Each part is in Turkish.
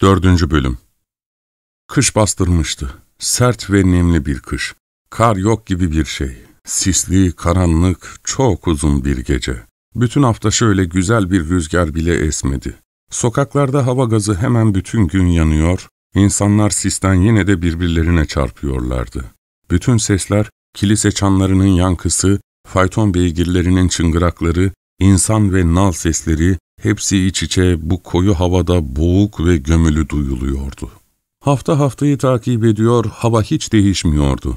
Dördüncü Bölüm Kış bastırmıştı. Sert ve nemli bir kış. Kar yok gibi bir şey. Sisli, karanlık, çok uzun bir gece. Bütün hafta şöyle güzel bir rüzgar bile esmedi. Sokaklarda hava gazı hemen bütün gün yanıyor, insanlar sisten yine de birbirlerine çarpıyorlardı. Bütün sesler, kilise çanlarının yankısı, fayton beygirlerinin çıngırakları, insan ve nal sesleri, hepsi iç içe bu koyu havada boğuk ve gömülü duyuluyordu. Hafta haftayı takip ediyor, hava hiç değişmiyordu.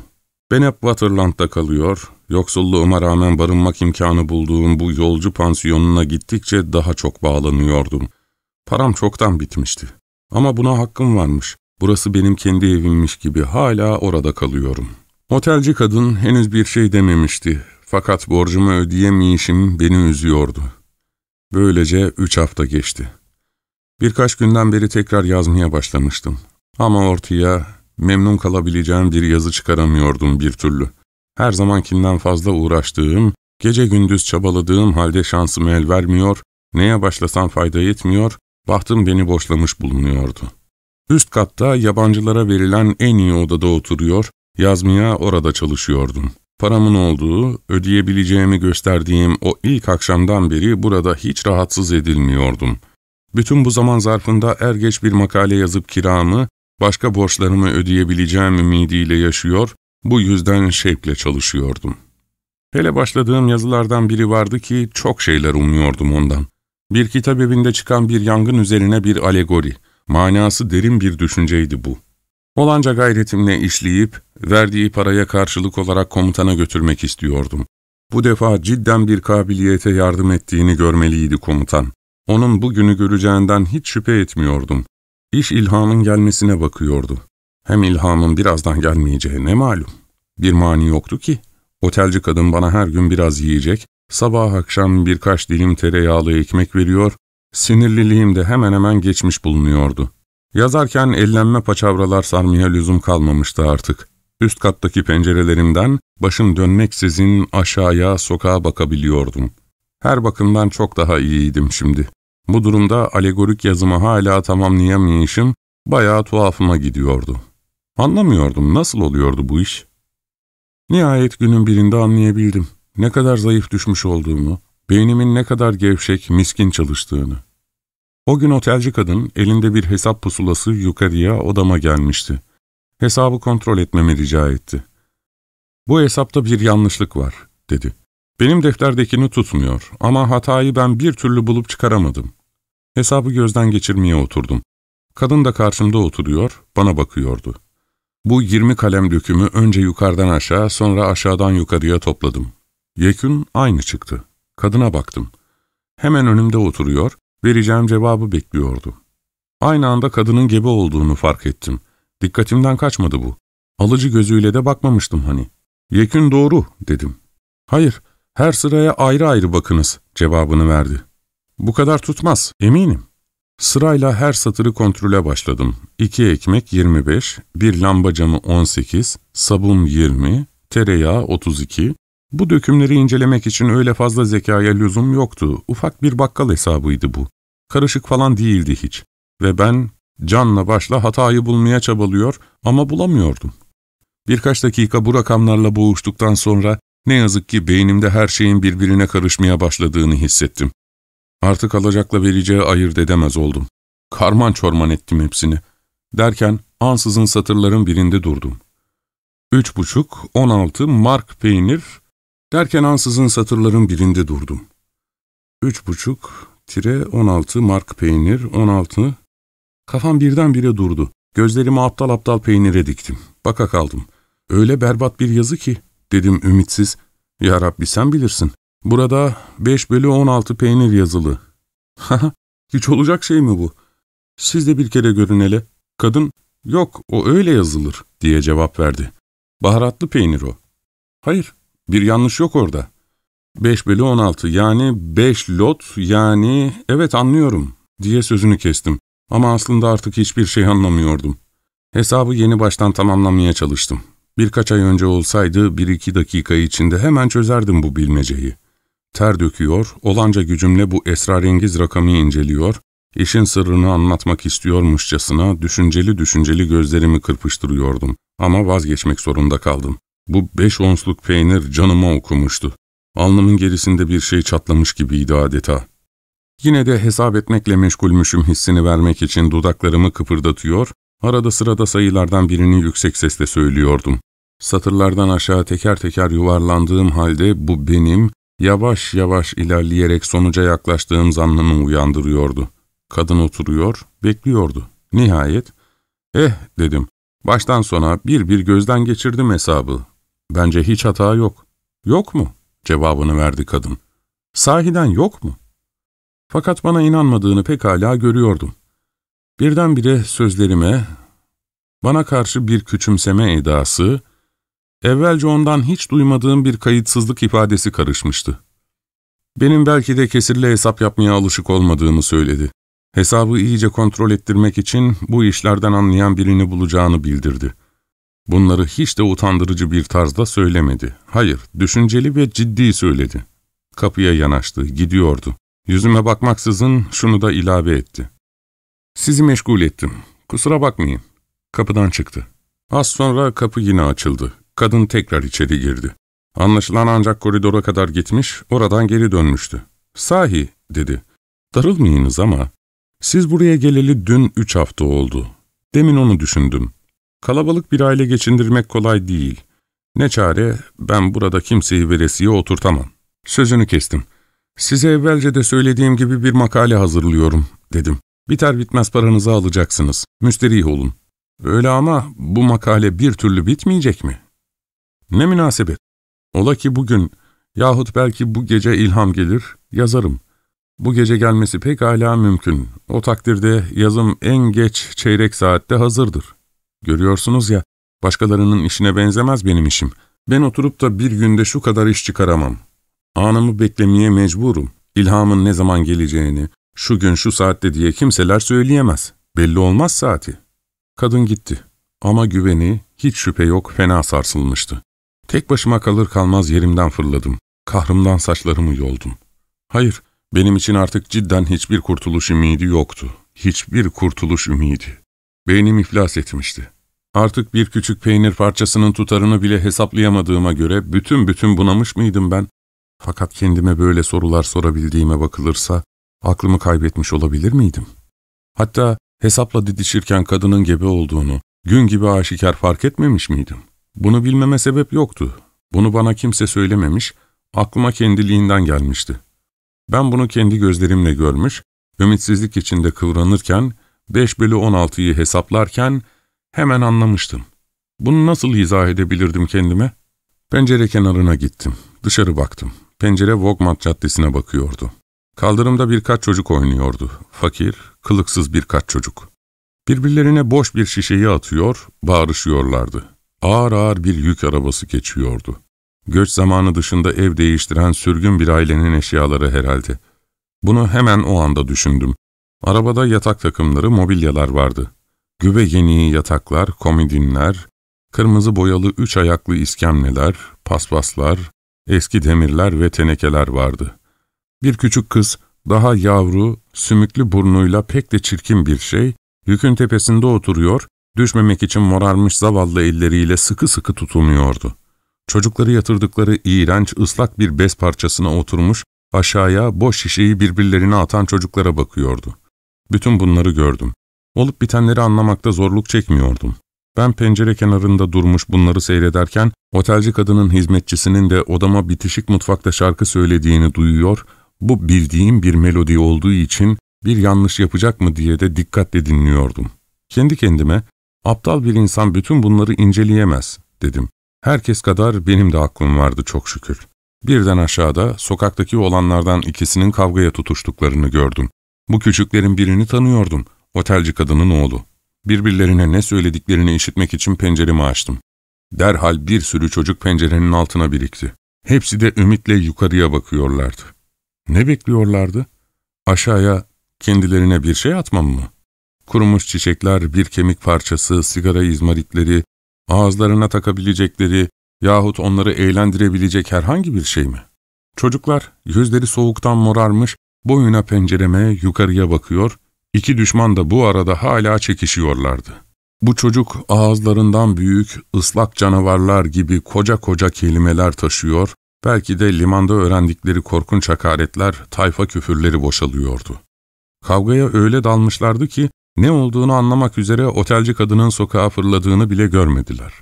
Ben hep Waterland'da kalıyor, yoksulluğuma rağmen barınmak imkanı bulduğum bu yolcu pansiyonuna gittikçe daha çok bağlanıyordum. Param çoktan bitmişti. Ama buna hakkım varmış. Burası benim kendi evimmiş gibi hala orada kalıyorum. Otelci kadın henüz bir şey dememişti. Fakat borcumu ödeyemeyişim beni üzüyordu. Böylece üç hafta geçti. Birkaç günden beri tekrar yazmaya başlamıştım. Ama ortaya memnun kalabileceğim bir yazı çıkaramıyordum bir türlü. Her zamankinden fazla uğraştığım, gece gündüz çabaladığım halde şansım el vermiyor, neye başlasam fayda etmiyor, bahtım beni boşlamış bulunuyordu. Üst katta yabancılara verilen en iyi odada oturuyor, yazmaya orada çalışıyordum. Paramın olduğu, ödeyebileceğimi gösterdiğim o ilk akşamdan beri burada hiç rahatsız edilmiyordum. Bütün bu zaman zarfında er geç bir makale yazıp kiramı, başka borçlarımı ödeyebileceğim ümidiyle yaşıyor, bu yüzden şevkle çalışıyordum. Hele başladığım yazılardan biri vardı ki çok şeyler umuyordum ondan. Bir kitap evinde çıkan bir yangın üzerine bir alegori, manası derin bir düşünceydi bu. Olanca gayretimle işleyip, verdiği paraya karşılık olarak komutana götürmek istiyordum. Bu defa cidden bir kabiliyete yardım ettiğini görmeliydi komutan. Onun bugünü göreceğinden hiç şüphe etmiyordum. İş ilhamın gelmesine bakıyordu. Hem ilhamın birazdan gelmeyeceği ne malum. Bir mani yoktu ki. Otelci kadın bana her gün biraz yiyecek, sabah akşam birkaç dilim tereyağlı ekmek veriyor, sinirliliğim de hemen hemen geçmiş bulunuyordu. Yazarken ellenme paçavralar sarmaya lüzum kalmamıştı artık. Üst kattaki pencerelerimden başım dönmeksizin aşağıya sokağa bakabiliyordum. Her bakımdan çok daha iyiydim şimdi. Bu durumda alegorik yazımı hala tamamlayamayışım bayağı tuhafıma gidiyordu. Anlamıyordum nasıl oluyordu bu iş. Nihayet günün birinde anlayabildim. Ne kadar zayıf düşmüş olduğumu, beynimin ne kadar gevşek, miskin çalıştığını. O gün otelci kadın elinde bir hesap pusulası yukarıya odama gelmişti. Hesabı kontrol etmemi rica etti. Bu hesapta bir yanlışlık var, dedi. Benim defterdekini tutmuyor ama hatayı ben bir türlü bulup çıkaramadım. Hesabı gözden geçirmeye oturdum. Kadın da karşımda oturuyor, bana bakıyordu. Bu yirmi kalem dökümü önce yukarıdan aşağı, sonra aşağıdan yukarıya topladım. Yekün aynı çıktı. Kadına baktım. Hemen önümde oturuyor, vereceğim cevabı bekliyordu. Aynı anda kadının gebe olduğunu fark ettim. Dikkatimden kaçmadı bu. Alıcı gözüyle de bakmamıştım hani. Yekün doğru, dedim. Hayır, her sıraya ayrı ayrı bakınız, cevabını verdi. Bu kadar tutmaz, eminim. Sırayla her satırı kontrole başladım. İki ekmek 25, bir lamba camı 18, sabun 20, tereyağı 32. Bu dökümleri incelemek için öyle fazla zekaya lüzum yoktu. Ufak bir bakkal hesabıydı bu. Karışık falan değildi hiç. Ve ben canla başla hatayı bulmaya çabalıyor ama bulamıyordum. Birkaç dakika bu rakamlarla boğuştuktan sonra ne yazık ki beynimde her şeyin birbirine karışmaya başladığını hissettim. Artık alacakla vereceği ayırt edemez oldum. Karman çorman ettim hepsini. Derken ansızın satırların birinde durdum. Üç buçuk, on altı mark peynir, derken ansızın satırların birinde durdum. Üç buçuk, tire on altı mark peynir, on altı... Kafam birdenbire durdu. Gözlerimi aptal aptal peynire diktim. Baka kaldım. Öyle berbat bir yazı ki, dedim ümitsiz. Ya Rabbi sen bilirsin. Burada 5 bölü 16 peynir yazılı. Haha, hiç olacak şey mi bu? Siz de bir kere görün hele. Kadın, yok o öyle yazılır diye cevap verdi. Baharatlı peynir o. Hayır, bir yanlış yok orada. 5 bölü 16 yani 5 lot yani evet anlıyorum diye sözünü kestim. Ama aslında artık hiçbir şey anlamıyordum. Hesabı yeni baştan tamamlamaya çalıştım. Birkaç ay önce olsaydı bir iki dakika içinde hemen çözerdim bu bilmeceyi. Ter döküyor, olanca gücümle bu esrarengiz rakamı inceliyor, İşin sırrını anlatmak istiyormuşçasına düşünceli düşünceli gözlerimi kırpıştırıyordum. Ama vazgeçmek zorunda kaldım. Bu beş onsluk peynir canıma okumuştu. Alnımın gerisinde bir şey çatlamış gibiydi adeta. Yine de hesap etmekle meşgulmüşüm hissini vermek için dudaklarımı kıpırdatıyor, arada sırada sayılardan birini yüksek sesle söylüyordum. Satırlardan aşağı teker teker yuvarlandığım halde bu benim, yavaş yavaş ilerleyerek sonuca yaklaştığım zannımı uyandırıyordu. Kadın oturuyor, bekliyordu. Nihayet, eh dedim, baştan sona bir bir gözden geçirdim hesabı. Bence hiç hata yok. Yok mu? cevabını verdi kadın. Sahiden yok mu? Fakat bana inanmadığını pekala görüyordum. Birdenbire sözlerime, bana karşı bir küçümseme edası, evvelce ondan hiç duymadığım bir kayıtsızlık ifadesi karışmıştı. Benim belki de kesirle hesap yapmaya alışık olmadığımı söyledi. Hesabı iyice kontrol ettirmek için bu işlerden anlayan birini bulacağını bildirdi. Bunları hiç de utandırıcı bir tarzda söylemedi. Hayır, düşünceli ve ciddi söyledi. Kapıya yanaştı, gidiyordu. Yüzüme bakmaksızın şunu da ilave etti. Sizi meşgul ettim. Kusura bakmayın. Kapıdan çıktı. Az sonra kapı yine açıldı. Kadın tekrar içeri girdi. Anlaşılan ancak koridora kadar gitmiş, oradan geri dönmüştü. Sahi, dedi. Darılmayınız ama, siz buraya geleli dün üç hafta oldu. Demin onu düşündüm. Kalabalık bir aile geçindirmek kolay değil. Ne çare, ben burada kimseyi veresiye oturtamam. Sözünü kestim. Size evvelce de söylediğim gibi bir makale hazırlıyorum, dedim. Biter bitmez paranızı alacaksınız. Müsterih olun. Öyle ama bu makale bir türlü bitmeyecek mi? Ne münasebet. Ola ki bugün yahut belki bu gece ilham gelir, yazarım. Bu gece gelmesi pek hala mümkün. O takdirde yazım en geç çeyrek saatte hazırdır. Görüyorsunuz ya, başkalarının işine benzemez benim işim. Ben oturup da bir günde şu kadar iş çıkaramam. Anımı beklemeye mecburum. İlhamın ne zaman geleceğini, şu gün şu saatte diye kimseler söyleyemez. Belli olmaz saati. Kadın gitti. Ama güveni, hiç şüphe yok, fena sarsılmıştı. Tek başıma kalır kalmaz yerimden fırladım. Kahrımdan saçlarımı yoldum. Hayır, benim için artık cidden hiçbir kurtuluş ümidi yoktu. Hiçbir kurtuluş ümidi. Beynim iflas etmişti. Artık bir küçük peynir parçasının tutarını bile hesaplayamadığıma göre bütün bütün bunamış mıydım ben? Fakat kendime böyle sorular sorabildiğime bakılırsa aklımı kaybetmiş olabilir miydim? Hatta hesapla didişirken kadının gebe olduğunu gün gibi aşikar fark etmemiş miydim? Bunu bilmeme sebep yoktu. Bunu bana kimse söylememiş, aklıma kendiliğinden gelmişti. Ben bunu kendi gözlerimle görmüş, ümitsizlik içinde kıvranırken, 5 bölü 16'yı hesaplarken hemen anlamıştım. Bunu nasıl izah edebilirdim kendime? Pencere kenarına gittim, dışarı baktım. Pencere Vogmat Caddesi'ne bakıyordu. Kaldırımda birkaç çocuk oynuyordu. Fakir, kılıksız birkaç çocuk. Birbirlerine boş bir şişeyi atıyor, bağırışıyorlardı. Ağır ağır bir yük arabası geçiyordu. Göç zamanı dışında ev değiştiren sürgün bir ailenin eşyaları herhalde. Bunu hemen o anda düşündüm. Arabada yatak takımları, mobilyalar vardı. Güve yeni yataklar, komodinler, kırmızı boyalı üç ayaklı iskemleler, paspaslar, eski demirler ve tenekeler vardı. Bir küçük kız, daha yavru, sümüklü burnuyla pek de çirkin bir şey, yükün tepesinde oturuyor, düşmemek için morarmış zavallı elleriyle sıkı sıkı tutunuyordu. Çocukları yatırdıkları iğrenç, ıslak bir bez parçasına oturmuş, aşağıya boş şişeyi birbirlerine atan çocuklara bakıyordu. Bütün bunları gördüm. Olup bitenleri anlamakta zorluk çekmiyordum. Ben pencere kenarında durmuş bunları seyrederken, otelci kadının hizmetçisinin de odama bitişik mutfakta şarkı söylediğini duyuyor, bu bildiğim bir melodi olduğu için bir yanlış yapacak mı diye de dikkatle dinliyordum. Kendi kendime, aptal bir insan bütün bunları inceleyemez, dedim. Herkes kadar benim de aklım vardı çok şükür. Birden aşağıda sokaktaki olanlardan ikisinin kavgaya tutuştuklarını gördüm. Bu küçüklerin birini tanıyordum, otelci kadının oğlu. Birbirlerine ne söylediklerini işitmek için penceremi açtım. Derhal bir sürü çocuk pencerenin altına birikti. Hepsi de ümitle yukarıya bakıyorlardı. Ne bekliyorlardı? Aşağıya kendilerine bir şey atmam mı? Kurumuş çiçekler, bir kemik parçası, sigara izmaritleri, ağızlarına takabilecekleri yahut onları eğlendirebilecek herhangi bir şey mi? Çocuklar yüzleri soğuktan morarmış, boyuna pencereme yukarıya bakıyor, İki düşman da bu arada hala çekişiyorlardı. Bu çocuk ağızlarından büyük, ıslak canavarlar gibi koca koca kelimeler taşıyor, belki de limanda öğrendikleri korkunç hakaretler, tayfa küfürleri boşalıyordu. Kavgaya öyle dalmışlardı ki, ne olduğunu anlamak üzere otelci kadının sokağa fırladığını bile görmediler.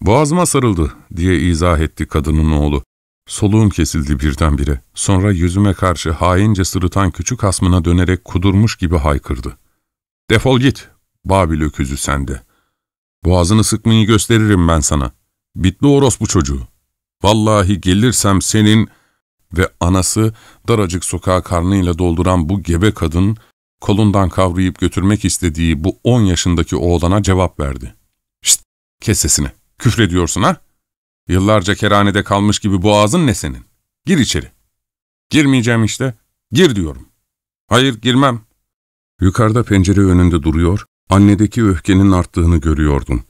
''Boğazıma sarıldı.'' diye izah etti kadının oğlu. Soluğum kesildi birdenbire. Sonra yüzüme karşı haince sırıtan küçük asmına dönerek kudurmuş gibi haykırdı. ''Defol git, Babil öküzü sende. Boğazını sıkmayı gösteririm ben sana. Bitli orospu çocuğu. Vallahi gelirsem senin...'' Ve anası daracık sokağa karnıyla dolduran bu gebe kadın, kolundan kavrayıp götürmek istediği bu on yaşındaki oğlana cevap verdi. ''Şşt, kes sesini, küfrediyorsun ha?'' Yıllarca kerhanede kalmış gibi boğazın ne senin? Gir içeri. Girmeyeceğim işte. Gir diyorum. Hayır girmem. Yukarıda pencere önünde duruyor, annedeki öfkenin arttığını görüyordum.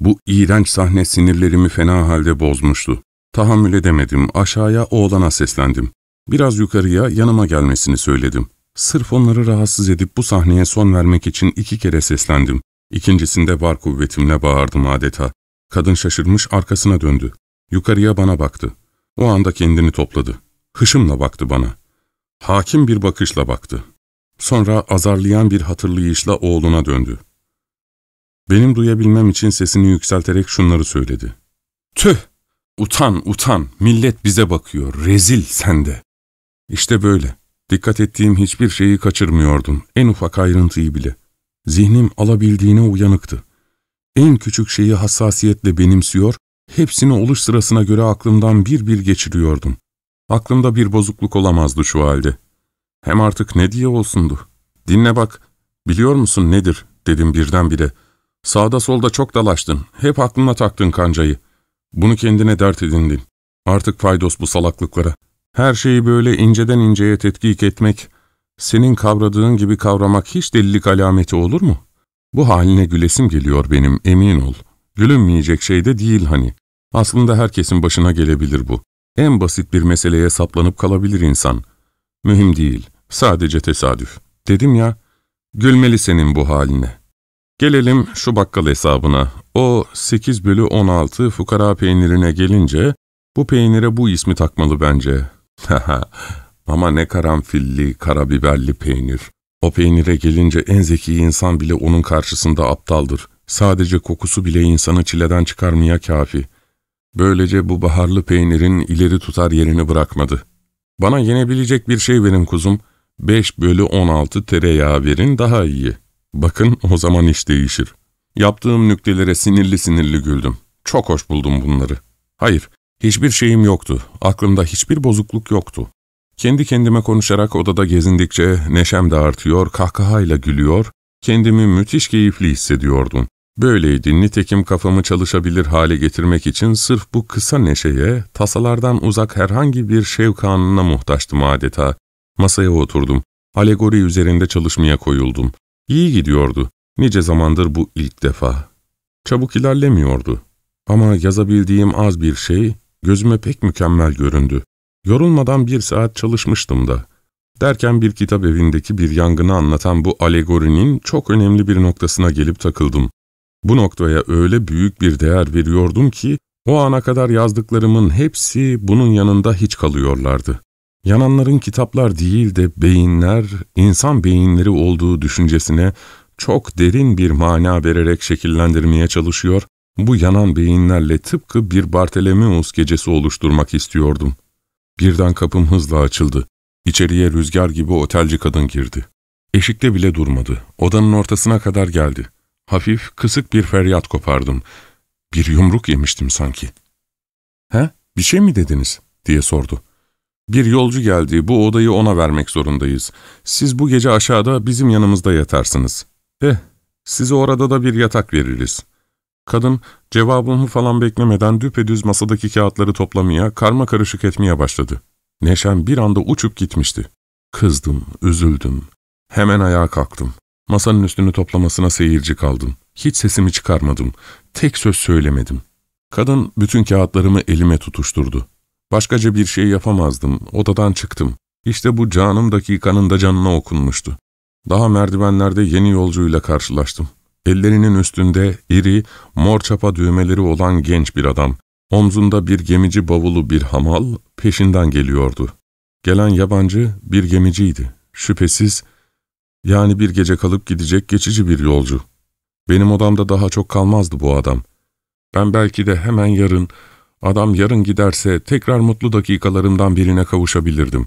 Bu iğrenç sahne sinirlerimi fena halde bozmuştu. Tahammül edemedim, aşağıya oğlana seslendim. Biraz yukarıya yanıma gelmesini söyledim. Sırf onları rahatsız edip bu sahneye son vermek için iki kere seslendim. İkincisinde var kuvvetimle bağırdım adeta. Kadın şaşırmış arkasına döndü. Yukarıya bana baktı. O anda kendini topladı. Hışımla baktı bana. Hakim bir bakışla baktı. Sonra azarlayan bir hatırlayışla oğluna döndü. Benim duyabilmem için sesini yükselterek şunları söyledi. Tüh! Utan, utan! Millet bize bakıyor. Rezil sende. İşte böyle. Dikkat ettiğim hiçbir şeyi kaçırmıyordum. En ufak ayrıntıyı bile. Zihnim alabildiğine uyanıktı. En küçük şeyi hassasiyetle benimsiyor, hepsini oluş sırasına göre aklımdan bir bir geçiriyordum. Aklımda bir bozukluk olamazdı şu halde. Hem artık ne diye olsundu. Dinle bak, biliyor musun nedir dedim birdenbire. Sağda solda çok dalaştın, hep aklına taktın kancayı. Bunu kendine dert edindin. Artık faydos bu salaklıklara. Her şeyi böyle inceden inceye tetkik etmek, senin kavradığın gibi kavramak hiç delilik alameti olur mu? Bu haline gülesim geliyor benim, emin ol. Gülünmeyecek şey de değil hani. Aslında herkesin başına gelebilir bu. En basit bir meseleye saplanıp kalabilir insan. Mühim değil, sadece tesadüf. Dedim ya, gülmeli senin bu haline. Gelelim şu bakkal hesabına. O 8 bölü 16 fukara peynirine gelince, bu peynire bu ismi takmalı bence. Ama ne karanfilli, karabiberli peynir. O peynire gelince en zeki insan bile onun karşısında aptaldır. Sadece kokusu bile insanı çileden çıkarmaya kafi. Böylece bu baharlı peynirin ileri tutar yerini bırakmadı. Bana yenebilecek bir şey verin kuzum. 5 bölü 16 tereyağı verin daha iyi. Bakın o zaman iş değişir. Yaptığım nüktelere sinirli sinirli güldüm. Çok hoş buldum bunları. Hayır, hiçbir şeyim yoktu. Aklımda hiçbir bozukluk yoktu. Kendi kendime konuşarak odada gezindikçe neşem de artıyor, kahkahayla gülüyor, kendimi müthiş keyifli hissediyordum. Böyleydi, nitekim kafamı çalışabilir hale getirmek için sırf bu kısa neşeye, tasalardan uzak herhangi bir şevk anına muhtaçtım adeta. Masaya oturdum, alegori üzerinde çalışmaya koyuldum. İyi gidiyordu, nice zamandır bu ilk defa. Çabuk ilerlemiyordu. Ama yazabildiğim az bir şey, gözüme pek mükemmel göründü. Yorulmadan bir saat çalışmıştım da. Derken bir kitap evindeki bir yangını anlatan bu alegorinin çok önemli bir noktasına gelip takıldım. Bu noktaya öyle büyük bir değer veriyordum ki, o ana kadar yazdıklarımın hepsi bunun yanında hiç kalıyorlardı. Yananların kitaplar değil de beyinler, insan beyinleri olduğu düşüncesine çok derin bir mana vererek şekillendirmeye çalışıyor, bu yanan beyinlerle tıpkı bir Bartolomeus gecesi oluşturmak istiyordum. Birden kapım hızla açıldı. İçeriye rüzgar gibi otelci kadın girdi. Eşikte bile durmadı. Odanın ortasına kadar geldi. Hafif, kısık bir feryat kopardım. Bir yumruk yemiştim sanki. ''He, bir şey mi dediniz?'' diye sordu. ''Bir yolcu geldi, bu odayı ona vermek zorundayız. Siz bu gece aşağıda bizim yanımızda yatarsınız. Eh, size orada da bir yatak veririz.'' Kadın cevabımı falan beklemeden düpedüz masadaki kağıtları toplamaya, karma karışık etmeye başladı. Neşem bir anda uçup gitmişti. Kızdım, üzüldüm. Hemen ayağa kalktım. Masanın üstünü toplamasına seyirci kaldım. Hiç sesimi çıkarmadım. Tek söz söylemedim. Kadın bütün kağıtlarımı elime tutuşturdu. Başkaca bir şey yapamazdım. Odadan çıktım. İşte bu canım dakikanın da canına okunmuştu. Daha merdivenlerde yeni yolcuyla karşılaştım. Ellerinin üstünde iri, mor çapa düğmeleri olan genç bir adam. Omzunda bir gemici bavulu bir hamal peşinden geliyordu. Gelen yabancı bir gemiciydi. Şüphesiz, yani bir gece kalıp gidecek geçici bir yolcu. Benim odamda daha çok kalmazdı bu adam. Ben belki de hemen yarın, adam yarın giderse tekrar mutlu dakikalarımdan birine kavuşabilirdim.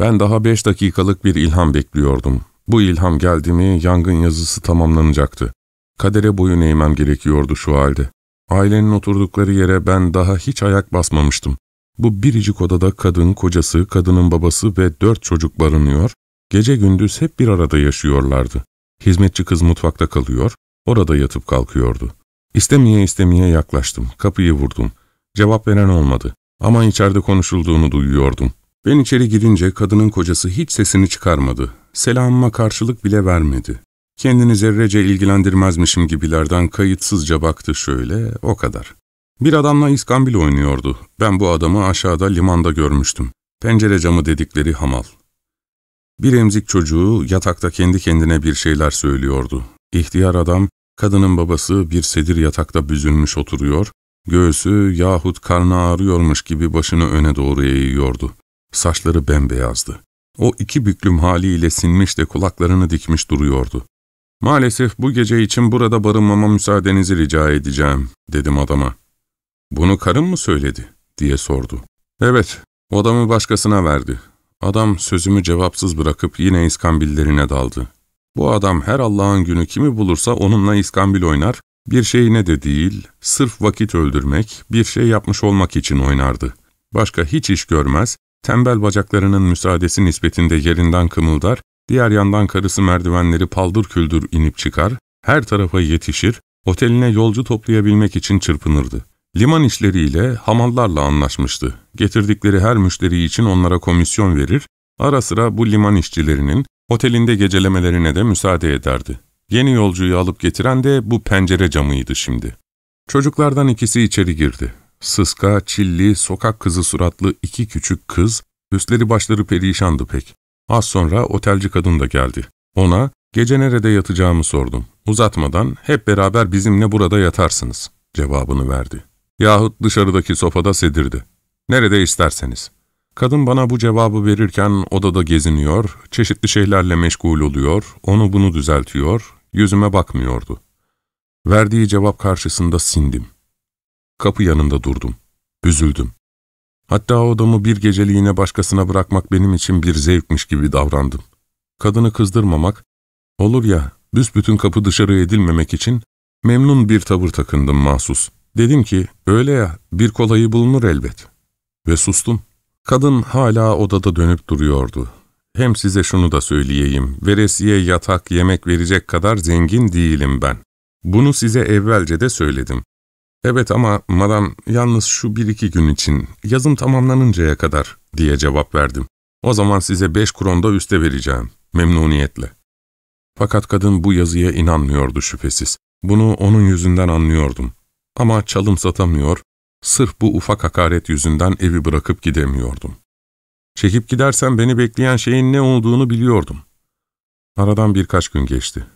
Ben daha beş dakikalık bir ilham bekliyordum. Bu ilham geldi mi yangın yazısı tamamlanacaktı. Kadere boyun eğmem gerekiyordu şu halde. Ailenin oturdukları yere ben daha hiç ayak basmamıştım. Bu biricik odada kadın, kocası, kadının babası ve dört çocuk barınıyor, gece gündüz hep bir arada yaşıyorlardı. Hizmetçi kız mutfakta kalıyor, orada yatıp kalkıyordu. İstemeye istemeye yaklaştım, kapıyı vurdum. Cevap veren olmadı ama içeride konuşulduğunu duyuyordum. Ben içeri girince kadının kocası hiç sesini çıkarmadı. Selamıma karşılık bile vermedi. Kendini zerrece ilgilendirmezmişim gibilerden kayıtsızca baktı şöyle, o kadar. Bir adamla iskambil oynuyordu. Ben bu adamı aşağıda limanda görmüştüm. Pencere camı dedikleri hamal. Bir emzik çocuğu yatakta kendi kendine bir şeyler söylüyordu. İhtiyar adam, kadının babası bir sedir yatakta büzülmüş oturuyor, göğsü yahut karnı ağrıyormuş gibi başını öne doğru eğiyordu. Saçları bembeyazdı. O iki büklüm haliyle sinmiş de kulaklarını dikmiş duruyordu. ''Maalesef bu gece için burada barınmama müsaadenizi rica edeceğim.'' dedim adama. ''Bunu karın mı söyledi?'' diye sordu. ''Evet, odamı başkasına verdi. Adam sözümü cevapsız bırakıp yine iskambillerine daldı. Bu adam her Allah'ın günü kimi bulursa onunla iskambil oynar, bir şeyine de değil, sırf vakit öldürmek, bir şey yapmış olmak için oynardı. Başka hiç iş görmez, tembel bacaklarının müsaadesi nispetinde yerinden kımıldar, diğer yandan karısı merdivenleri paldır küldür inip çıkar, her tarafa yetişir, oteline yolcu toplayabilmek için çırpınırdı. Liman işleriyle, hamallarla anlaşmıştı. Getirdikleri her müşteri için onlara komisyon verir, ara sıra bu liman işçilerinin otelinde gecelemelerine de müsaade ederdi. Yeni yolcuyu alıp getiren de bu pencere camıydı şimdi. Çocuklardan ikisi içeri girdi. Sıska, çilli, sokak kızı suratlı iki küçük kız, üstleri başları perişandı pek. Az sonra otelci kadın da geldi. Ona, gece nerede yatacağımı sordum. Uzatmadan, hep beraber bizimle burada yatarsınız, cevabını verdi. Yahut dışarıdaki sofada sedirdi. Nerede isterseniz. Kadın bana bu cevabı verirken odada geziniyor, çeşitli şeylerle meşgul oluyor, onu bunu düzeltiyor, yüzüme bakmıyordu. Verdiği cevap karşısında sindim. Kapı yanında durdum. Üzüldüm. Hatta odamı bir geceliğine başkasına bırakmak benim için bir zevkmiş gibi davrandım. Kadını kızdırmamak, olur ya büsbütün kapı dışarı edilmemek için memnun bir tavır takındım mahsus. Dedim ki, öyle ya, bir kolayı bulunur elbet. Ve sustum. Kadın hala odada dönüp duruyordu. Hem size şunu da söyleyeyim, veresiye yatak, yemek verecek kadar zengin değilim ben. Bunu size evvelce de söyledim. Evet ama madam, yalnız şu bir iki gün için, yazım tamamlanıncaya kadar diye cevap verdim. O zaman size beş kronda üste vereceğim, memnuniyetle. Fakat kadın bu yazıya inanmıyordu şüphesiz. Bunu onun yüzünden anlıyordum. Ama çalım satamıyor, sırf bu ufak hakaret yüzünden evi bırakıp gidemiyordum. Çekip gidersem beni bekleyen şeyin ne olduğunu biliyordum. Aradan birkaç gün geçti.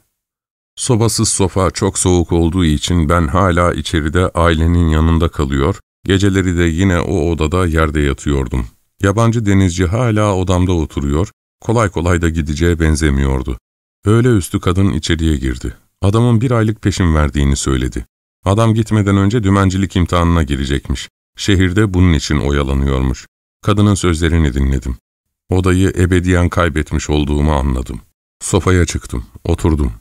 Sobasız sofa çok soğuk olduğu için ben hala içeride ailenin yanında kalıyor, geceleri de yine o odada yerde yatıyordum. Yabancı denizci hala odamda oturuyor, kolay kolay da gideceğe benzemiyordu. Öğle üstü kadın içeriye girdi. Adamın bir aylık peşin verdiğini söyledi. Adam gitmeden önce dümencilik imtihanına girecekmiş. Şehirde bunun için oyalanıyormuş. Kadının sözlerini dinledim. Odayı ebediyen kaybetmiş olduğumu anladım. Sofaya çıktım, oturdum.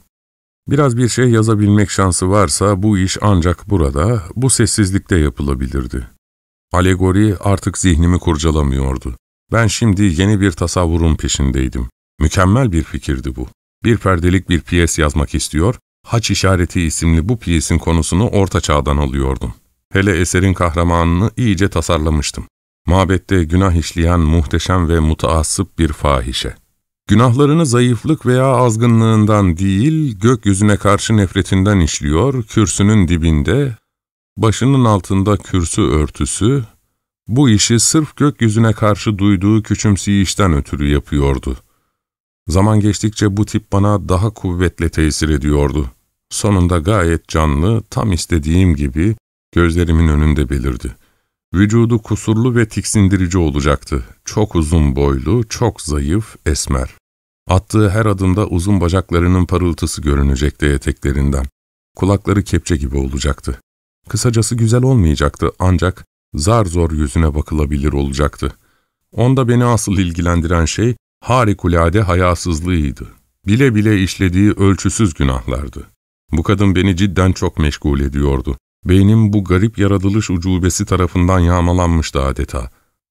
Biraz bir şey yazabilmek şansı varsa bu iş ancak burada, bu sessizlikte yapılabilirdi. Alegori artık zihnimi kurcalamıyordu. Ben şimdi yeni bir tasavvurun peşindeydim. Mükemmel bir fikirdi bu. Bir perdelik bir piyes yazmak istiyor, Haç İşareti isimli bu piyesin konusunu orta çağdan alıyordum. Hele eserin kahramanını iyice tasarlamıştım. Mabette günah işleyen muhteşem ve mutaassıp bir fahişe. Günahlarını zayıflık veya azgınlığından değil, gökyüzüne karşı nefretinden işliyor, kürsünün dibinde, başının altında kürsü örtüsü, bu işi sırf gökyüzüne karşı duyduğu küçümseyişten ötürü yapıyordu. Zaman geçtikçe bu tip bana daha kuvvetle tesir ediyordu. Sonunda gayet canlı, tam istediğim gibi gözlerimin önünde belirdi. Vücudu kusurlu ve tiksindirici olacaktı. Çok uzun boylu, çok zayıf, esmer. Attığı her adımda uzun bacaklarının parıltısı görünecekti eteklerinden. Kulakları kepçe gibi olacaktı. Kısacası güzel olmayacaktı ancak zar zor yüzüne bakılabilir olacaktı. Onda beni asıl ilgilendiren şey harikulade hayasızlığıydı. Bile bile işlediği ölçüsüz günahlardı. Bu kadın beni cidden çok meşgul ediyordu. Beynim bu garip yaratılış ucubesi tarafından yağmalanmıştı adeta.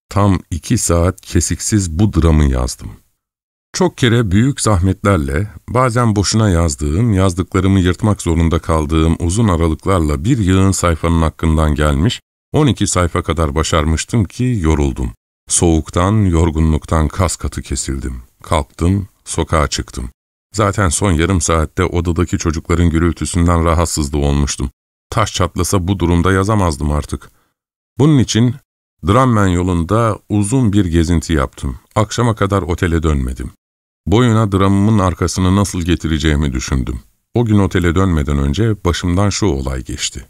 Tam iki saat kesiksiz bu dramı yazdım. Çok kere büyük zahmetlerle, bazen boşuna yazdığım, yazdıklarımı yırtmak zorunda kaldığım uzun aralıklarla bir yığın sayfanın hakkından gelmiş, 12 sayfa kadar başarmıştım ki yoruldum. Soğuktan, yorgunluktan kas katı kesildim. Kalktım, sokağa çıktım. Zaten son yarım saatte odadaki çocukların gürültüsünden rahatsızdı olmuştum. Taş çatlasa bu durumda yazamazdım artık. Bunun için Drammen yolunda uzun bir gezinti yaptım. Akşama kadar otele dönmedim. Boyuna dramımın arkasını nasıl getireceğimi düşündüm. O gün otele dönmeden önce başımdan şu olay geçti.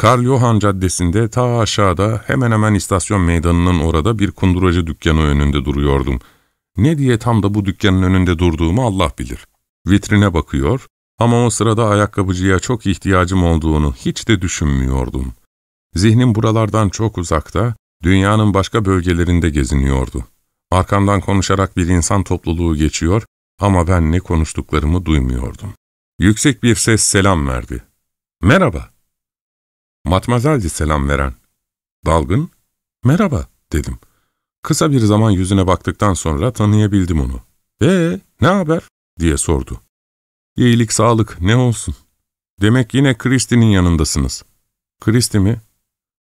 Karl Johann Caddesi'nde ta aşağıda hemen hemen istasyon meydanının orada bir kunduracı dükkanı önünde duruyordum. Ne diye tam da bu dükkanın önünde durduğumu Allah bilir. Vitrine bakıyor ama o sırada ayakkabıcıya çok ihtiyacım olduğunu hiç de düşünmüyordum. Zihnim buralardan çok uzakta, dünyanın başka bölgelerinde geziniyordu. Arkamdan konuşarak bir insan topluluğu geçiyor ama ben ne konuştuklarımı duymuyordum. Yüksek bir ses selam verdi. ''Merhaba.'' Matmazeldi selam veren. Dalgın, ''Merhaba.'' dedim. Kısa bir zaman yüzüne baktıktan sonra tanıyabildim onu. ''Ee, ne haber?'' diye sordu. ''İyilik, sağlık, ne olsun?'' ''Demek yine Kristi'nin yanındasınız.'' ''Kristi mi?''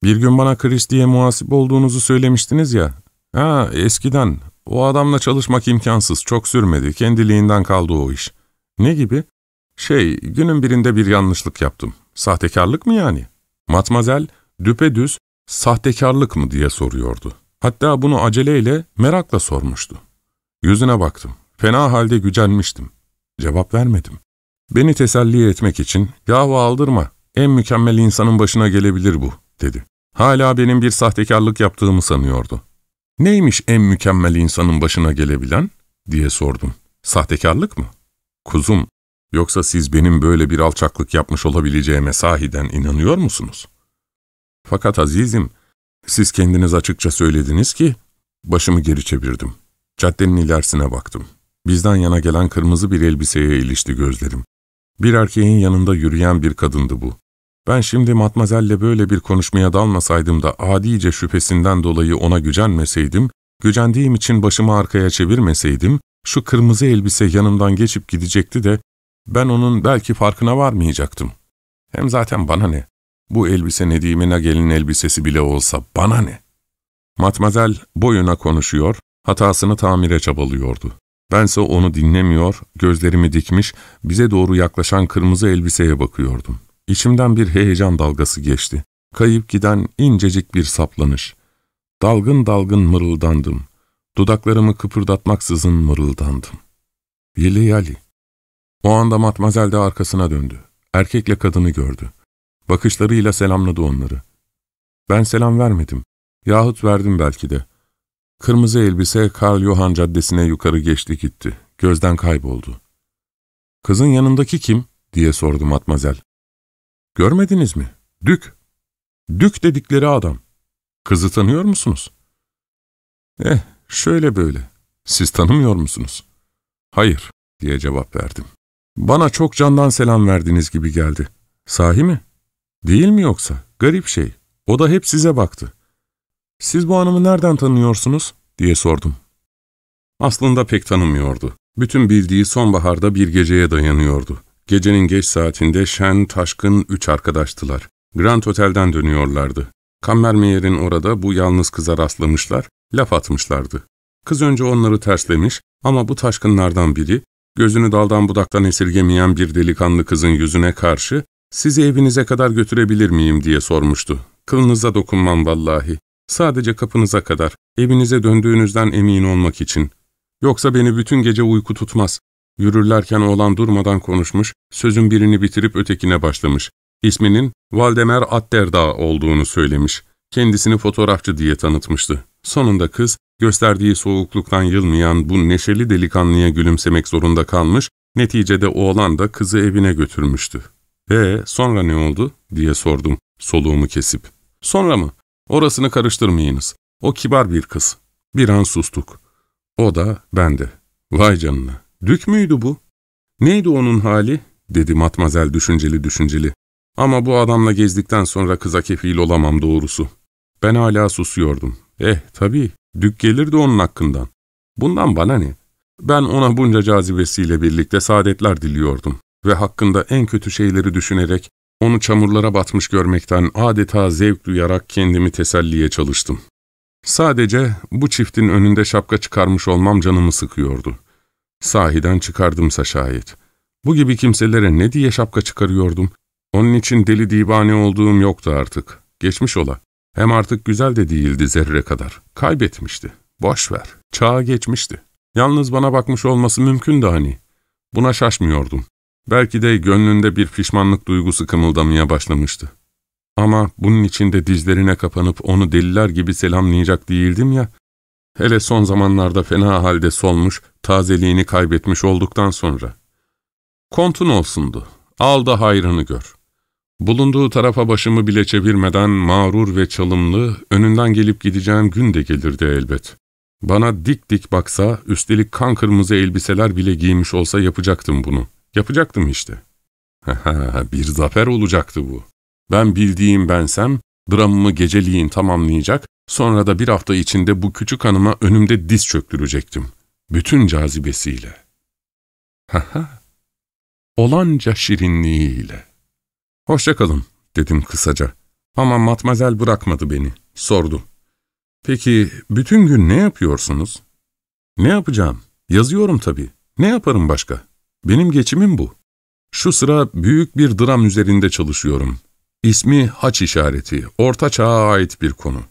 ''Bir gün bana Kristi'ye muhasip olduğunuzu söylemiştiniz ya.'' ''Ha, eskiden. O adamla çalışmak imkansız, çok sürmedi. Kendiliğinden kaldı o iş.'' ''Ne gibi?'' ''Şey, günün birinde bir yanlışlık yaptım. Sahtekarlık mı yani?'' Matmazel, düpedüz, sahtekarlık mı diye soruyordu. Hatta bunu aceleyle, merakla sormuştu. Yüzüne baktım. Fena halde gücenmiştim. Cevap vermedim. Beni teselli etmek için, yahu aldırma, en mükemmel insanın başına gelebilir bu, dedi. Hala benim bir sahtekarlık yaptığımı sanıyordu. Neymiş en mükemmel insanın başına gelebilen, diye sordum. Sahtekarlık mı? Kuzum, yoksa siz benim böyle bir alçaklık yapmış olabileceğime sahiden inanıyor musunuz? Fakat azizim, siz kendiniz açıkça söylediniz ki, başımı geri çevirdim. Caddenin ilerisine baktım. Bizden yana gelen kırmızı bir elbiseye ilişti gözlerim. Bir erkeğin yanında yürüyen bir kadındı bu. Ben şimdi matmazelle böyle bir konuşmaya dalmasaydım da adice şüphesinden dolayı ona gücenmeseydim, gücendiğim için başımı arkaya çevirmeseydim, şu kırmızı elbise yanımdan geçip gidecekti de ben onun belki farkına varmayacaktım. Hem zaten bana ne? Bu elbise Nedim'in gelin elbisesi bile olsa bana ne? Matmazel boyuna konuşuyor, hatasını tamire çabalıyordu. Bense onu dinlemiyor, gözlerimi dikmiş, bize doğru yaklaşan kırmızı elbiseye bakıyordum. İçimden bir heyecan dalgası geçti. Kayıp giden incecik bir saplanış. Dalgın dalgın mırıldandım. Dudaklarımı kıpırdatmaksızın mırıldandım. Yili yali. O anda matmazel de arkasına döndü. Erkekle kadını gördü. Bakışlarıyla selamladı onları. Ben selam vermedim. Yahut verdim belki de. Kırmızı elbise Karl Johann Caddesi'ne yukarı geçti gitti. Gözden kayboldu. ''Kızın yanındaki kim?'' diye sordu matmazel. ''Görmediniz mi? Dük. Dük dedikleri adam. Kızı tanıyor musunuz?'' ''Eh, şöyle böyle. Siz tanımıyor musunuz?'' ''Hayır.'' diye cevap verdim. ''Bana çok candan selam verdiniz gibi geldi. Sahi mi? Değil mi yoksa? Garip şey. O da hep size baktı. ''Siz bu hanımı nereden tanıyorsunuz?'' diye sordum. Aslında pek tanımıyordu. Bütün bildiği sonbaharda bir geceye dayanıyordu. Gecenin geç saatinde şen, taşkın üç arkadaştılar. Grand Otel'den dönüyorlardı. Kammermeyer'in orada bu yalnız kıza rastlamışlar, laf atmışlardı. Kız önce onları terslemiş ama bu taşkınlardan biri, gözünü daldan budaktan esirgemeyen bir delikanlı kızın yüzüne karşı, ''Sizi evinize kadar götürebilir miyim?'' diye sormuştu. ''Kılınıza dokunmam vallahi. Sadece kapınıza kadar, evinize döndüğünüzden emin olmak için. Yoksa beni bütün gece uyku tutmaz. Yürürlerken oğlan durmadan konuşmuş, sözün birini bitirip ötekine başlamış. İsminin Valdemar Atterdağ olduğunu söylemiş. Kendisini fotoğrafçı diye tanıtmıştı. Sonunda kız, gösterdiği soğukluktan yılmayan bu neşeli delikanlıya gülümsemek zorunda kalmış, neticede oğlan da kızı evine götürmüştü. ''Ee, sonra ne oldu?'' diye sordum, soluğumu kesip. ''Sonra mı? Orasını karıştırmayınız. O kibar bir kız. Bir an sustuk. O da ben de. Vay canına. Dük müydü bu? Neydi onun hali? dedi matmazel düşünceli düşünceli. Ama bu adamla gezdikten sonra kıza kefil olamam doğrusu. Ben hala susuyordum. Eh tabii, dük gelirdi onun hakkından. Bundan bana ne? Ben ona bunca cazibesiyle birlikte saadetler diliyordum ve hakkında en kötü şeyleri düşünerek onu çamurlara batmış görmekten adeta zevk duyarak kendimi teselliye çalıştım. Sadece bu çiftin önünde şapka çıkarmış olmam canımı sıkıyordu. Sahiden çıkardımsa şayet. Bu gibi kimselere ne diye şapka çıkarıyordum? Onun için deli divane olduğum yoktu artık. Geçmiş ola. Hem artık güzel de değildi zerre kadar. Kaybetmişti. Boş ver. Çağa geçmişti. Yalnız bana bakmış olması mümkündü hani. Buna şaşmıyordum. Belki de gönlünde bir pişmanlık duygusu kımıldamaya başlamıştı. Ama bunun içinde dizlerine kapanıp onu deliler gibi selamlayacak değildim ya, hele son zamanlarda fena halde solmuş, tazeliğini kaybetmiş olduktan sonra. Kontun olsundu, al da hayrını gör. Bulunduğu tarafa başımı bile çevirmeden mağrur ve çalımlı, önünden gelip gideceğim gün de gelirdi elbet. Bana dik dik baksa, üstelik kan kırmızı elbiseler bile giymiş olsa yapacaktım bunu. Yapacaktım işte. bir zafer olacaktı bu. Ben bildiğim bensem, dramımı geceliğin tamamlayacak, sonra da bir hafta içinde bu küçük hanıma önümde diz çöktürecektim. Bütün cazibesiyle. Haha, olanca şirinliğiyle. Hoşçakalın, dedim kısaca. Ama matmazel bırakmadı beni, sordu. Peki, bütün gün ne yapıyorsunuz? Ne yapacağım? Yazıyorum tabii. Ne yaparım başka? Benim geçimim bu. Şu sıra büyük bir dram üzerinde çalışıyorum. İsmi haç işareti, orta çağa ait bir konu.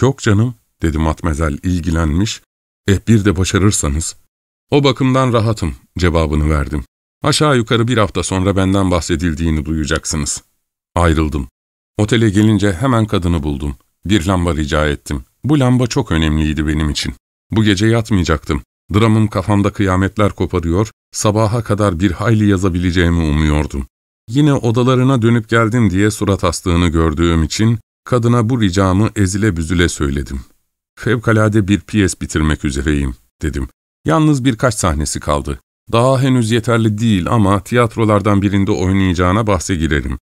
Yok canım, dedi Matmezel ilgilenmiş. Eh bir de başarırsanız. O bakımdan rahatım, cevabını verdim. Aşağı yukarı bir hafta sonra benden bahsedildiğini duyacaksınız. Ayrıldım. Otele gelince hemen kadını buldum. Bir lamba rica ettim. Bu lamba çok önemliydi benim için. Bu gece yatmayacaktım. Dramım kafamda kıyametler koparıyor, sabaha kadar bir hayli yazabileceğimi umuyordum. Yine odalarına dönüp geldim diye surat astığını gördüğüm için kadına bu ricamı ezile büzüle söyledim. Fevkalade bir piyes bitirmek üzereyim, dedim. Yalnız birkaç sahnesi kaldı. Daha henüz yeterli değil ama tiyatrolardan birinde oynayacağına bahse girerim.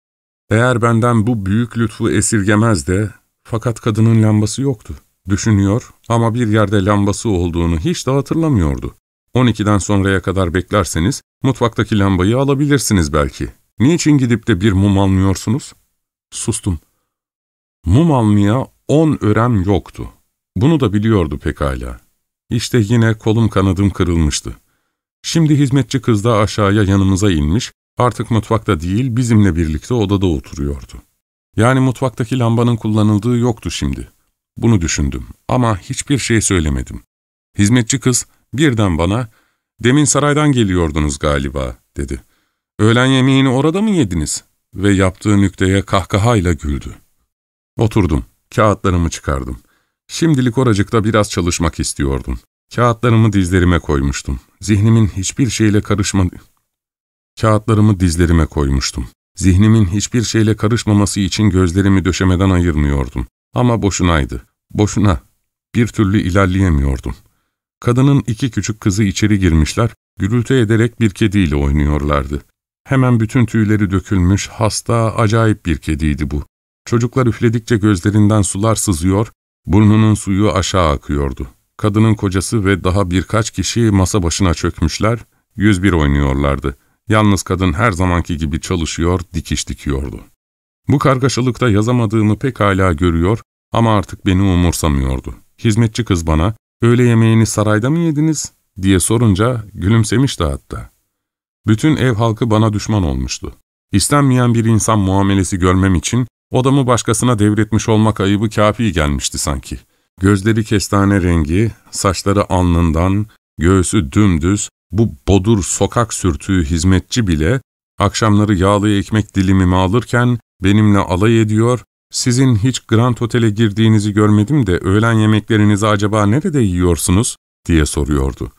Eğer benden bu büyük lütfu esirgemez de, fakat kadının lambası yoktu. Düşünüyor ama bir yerde lambası olduğunu hiç de hatırlamıyordu. 12'den sonraya kadar beklerseniz mutfaktaki lambayı alabilirsiniz belki. Niçin gidip de bir mum almıyorsunuz? Sustum. Mum almaya on örem yoktu. Bunu da biliyordu pekala. İşte yine kolum kanadım kırılmıştı. Şimdi hizmetçi kız da aşağıya yanımıza inmiş, artık mutfakta değil bizimle birlikte odada oturuyordu. Yani mutfaktaki lambanın kullanıldığı yoktu şimdi. Bunu düşündüm ama hiçbir şey söylemedim. Hizmetçi kız birden bana, ''Demin saraydan geliyordunuz galiba.'' dedi. ''Öğlen yemeğini orada mı yediniz?'' ve yaptığı nükteye kahkahayla güldü. Oturdum, kağıtlarımı çıkardım. Şimdilik oracıkta biraz çalışmak istiyordum. Kağıtlarımı dizlerime koymuştum. Zihnimin hiçbir şeyle karışmadı. Kağıtlarımı dizlerime koymuştum. Zihnimin hiçbir şeyle karışmaması için gözlerimi döşemeden ayırmıyordum. Ama boşunaydı. Boşuna. Bir türlü ilerleyemiyordum. Kadının iki küçük kızı içeri girmişler, gürültü ederek bir kediyle oynuyorlardı. Hemen bütün tüyleri dökülmüş, hasta, acayip bir kediydi bu. Çocuklar üfledikçe gözlerinden sular sızıyor, burnunun suyu aşağı akıyordu. Kadının kocası ve daha birkaç kişi masa başına çökmüşler, yüz bir oynuyorlardı. Yalnız kadın her zamanki gibi çalışıyor, dikiş dikiyordu. Bu kargaşalıkta yazamadığımı pek hala görüyor ama artık beni umursamıyordu. Hizmetçi kız bana, öğle yemeğini sarayda mı yediniz diye sorunca gülümsemişti hatta. Bütün ev halkı bana düşman olmuştu. İstenmeyen bir insan muamelesi görmem için odamı başkasına devretmiş olmak ayıbı kafi gelmişti sanki. Gözleri kestane rengi, saçları alnından, Göğsü dümdüz, bu bodur sokak sürtüğü hizmetçi bile, akşamları yağlı ekmek dilimimi alırken benimle alay ediyor, sizin hiç Grand Otel'e girdiğinizi görmedim de öğlen yemeklerinizi acaba nerede yiyorsunuz? diye soruyordu.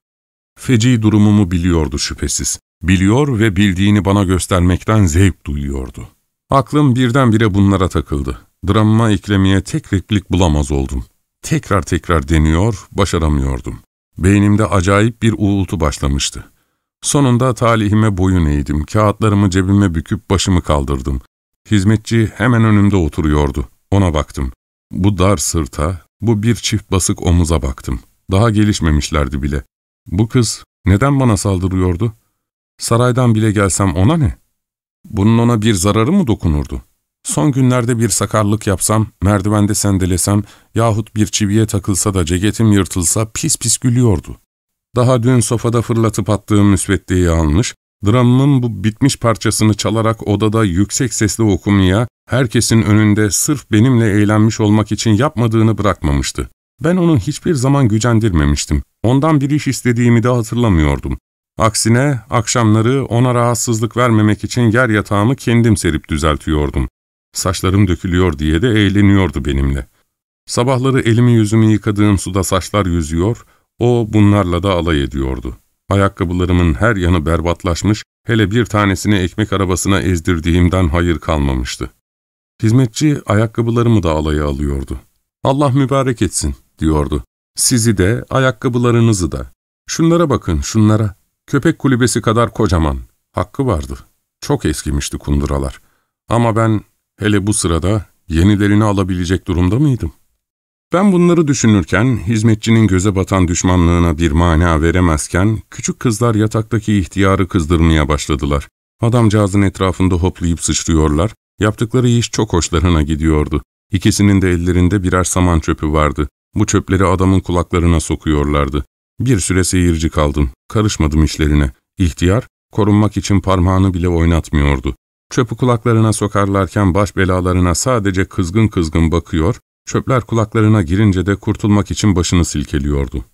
Feci durumumu biliyordu şüphesiz. Biliyor ve bildiğini bana göstermekten zevk duyuyordu. Aklım birdenbire bunlara takıldı. Dramıma eklemeye tek replik bulamaz oldum. Tekrar tekrar deniyor, başaramıyordum. Beynimde acayip bir uğultu başlamıştı. Sonunda talihime boyun eğdim, kağıtlarımı cebime büküp başımı kaldırdım. Hizmetçi hemen önümde oturuyordu. Ona baktım. Bu dar sırta, bu bir çift basık omuza baktım. Daha gelişmemişlerdi bile. Bu kız neden bana saldırıyordu? Saraydan bile gelsem ona ne? Bunun ona bir zararı mı dokunurdu? Son günlerde bir sakarlık yapsam, merdivende sendelesem yahut bir çiviye takılsa da ceketim yırtılsa pis pis gülüyordu. Daha dün sofada fırlatıp attığım müsveddeyi almış, dramımın bu bitmiş parçasını çalarak odada yüksek sesle okumaya, herkesin önünde sırf benimle eğlenmiş olmak için yapmadığını bırakmamıştı. Ben onu hiçbir zaman gücendirmemiştim. Ondan bir iş istediğimi de hatırlamıyordum. Aksine akşamları ona rahatsızlık vermemek için yer yatağımı kendim serip düzeltiyordum. Saçlarım dökülüyor diye de eğleniyordu benimle. Sabahları elimi yüzümü yıkadığım suda saçlar yüzüyor, o bunlarla da alay ediyordu. Ayakkabılarımın her yanı berbatlaşmış, hele bir tanesini ekmek arabasına ezdirdiğimden hayır kalmamıştı. Hizmetçi ayakkabılarımı da alaya alıyordu. Allah mübarek etsin, diyordu. Sizi de, ayakkabılarınızı da. Şunlara bakın, şunlara. Köpek kulübesi kadar kocaman. Hakkı vardı. Çok eskimişti kunduralar. Ama ben hele bu sırada yenilerini alabilecek durumda mıydım? Ben bunları düşünürken, hizmetçinin göze batan düşmanlığına bir mana veremezken, küçük kızlar yataktaki ihtiyarı kızdırmaya başladılar. Adamcağızın etrafında hoplayıp sıçrıyorlar, yaptıkları iş çok hoşlarına gidiyordu. İkisinin de ellerinde birer saman çöpü vardı. Bu çöpleri adamın kulaklarına sokuyorlardı. Bir süre seyirci kaldım, karışmadım işlerine. İhtiyar, korunmak için parmağını bile oynatmıyordu. Çöpü kulaklarına sokarlarken baş belalarına sadece kızgın kızgın bakıyor, çöpler kulaklarına girince de kurtulmak için başını silkeliyordu.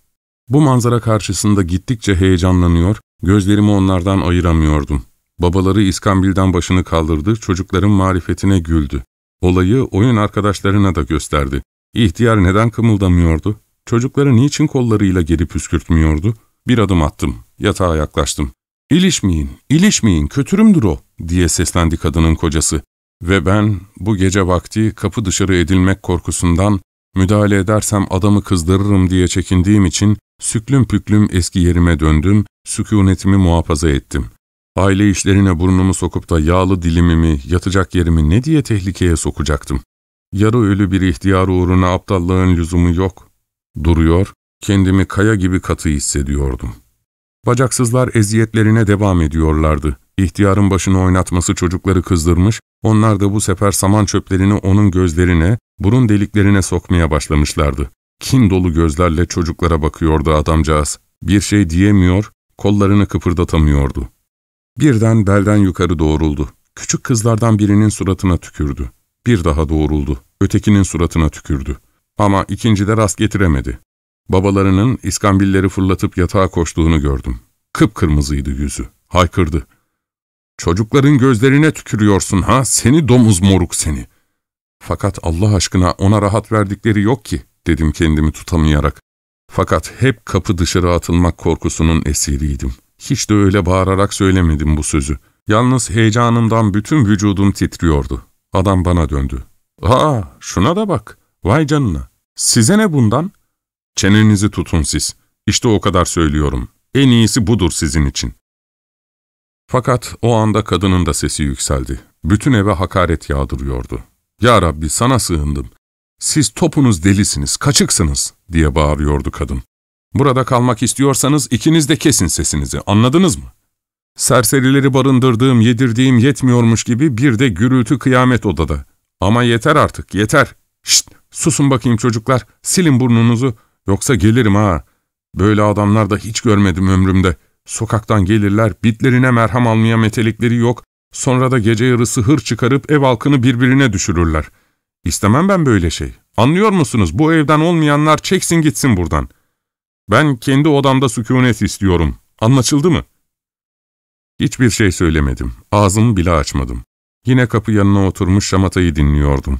Bu manzara karşısında gittikçe heyecanlanıyor, gözlerimi onlardan ayıramıyordum. Babaları İskambil'den başını kaldırdı, çocukların marifetine güldü. Olayı oyun arkadaşlarına da gösterdi. İhtiyar neden kımıldamıyordu? Çocukları niçin kollarıyla geri püskürtmüyordu? Bir adım attım, yatağa yaklaştım. İlişmeyin, ilişmeyin, kötürümdür o, diye seslendi kadının kocası. Ve ben bu gece vakti kapı dışarı edilmek korkusundan müdahale edersem adamı kızdırırım diye çekindiğim için süklüm püklüm eski yerime döndüm, sükunetimi muhafaza ettim. Aile işlerine burnumu sokup da yağlı dilimimi, yatacak yerimi ne diye tehlikeye sokacaktım? Yarı ölü bir ihtiyar uğruna aptallığın lüzumu yok. Duruyor, kendimi kaya gibi katı hissediyordum. Bacaksızlar eziyetlerine devam ediyorlardı. İhtiyarın başını oynatması çocukları kızdırmış, onlar da bu sefer saman çöplerini onun gözlerine, burun deliklerine sokmaya başlamışlardı. Kin dolu gözlerle çocuklara bakıyordu adamcağız. Bir şey diyemiyor, kollarını kıpırdatamıyordu. Birden belden yukarı doğruldu. Küçük kızlardan birinin suratına tükürdü. Bir daha doğruldu. Ötekinin suratına tükürdü. Ama ikinci de rast getiremedi. Babalarının iskambilleri fırlatıp yatağa koştuğunu gördüm. Kıpkırmızıydı yüzü. Haykırdı. Çocukların gözlerine tükürüyorsun ha, seni domuz moruk seni. Fakat Allah aşkına ona rahat verdikleri yok ki, dedim kendimi tutamayarak. Fakat hep kapı dışarı atılmak korkusunun esiriydim. Hiç de öyle bağırarak söylemedim bu sözü. Yalnız heyecanımdan bütün vücudum titriyordu. Adam bana döndü. ''Aa, şuna da bak. Vay canına. Size ne bundan?'' ''Çenenizi tutun siz. İşte o kadar söylüyorum. En iyisi budur sizin için.'' Fakat o anda kadının da sesi yükseldi. Bütün eve hakaret yağdırıyordu. ''Ya Rabbi sana sığındım. Siz topunuz delisiniz, kaçıksınız.'' diye bağırıyordu kadın. ''Burada kalmak istiyorsanız ikiniz de kesin sesinizi, anladınız mı?'' Serserileri barındırdığım, yedirdiğim yetmiyormuş gibi bir de gürültü kıyamet odada. Ama yeter artık, yeter. Şşt, susun bakayım çocuklar, silin burnunuzu, yoksa gelirim ha. Böyle adamlar da hiç görmedim ömrümde. Sokaktan gelirler, bitlerine merham almaya metelikleri yok, sonra da gece yarısı hır çıkarıp ev halkını birbirine düşürürler. İstemem ben böyle şey. Anlıyor musunuz? Bu evden olmayanlar çeksin gitsin buradan. Ben kendi odamda sükunet istiyorum. Anlaşıldı mı? Hiçbir şey söylemedim. Ağzımı bile açmadım. Yine kapı yanına oturmuş şamatayı dinliyordum.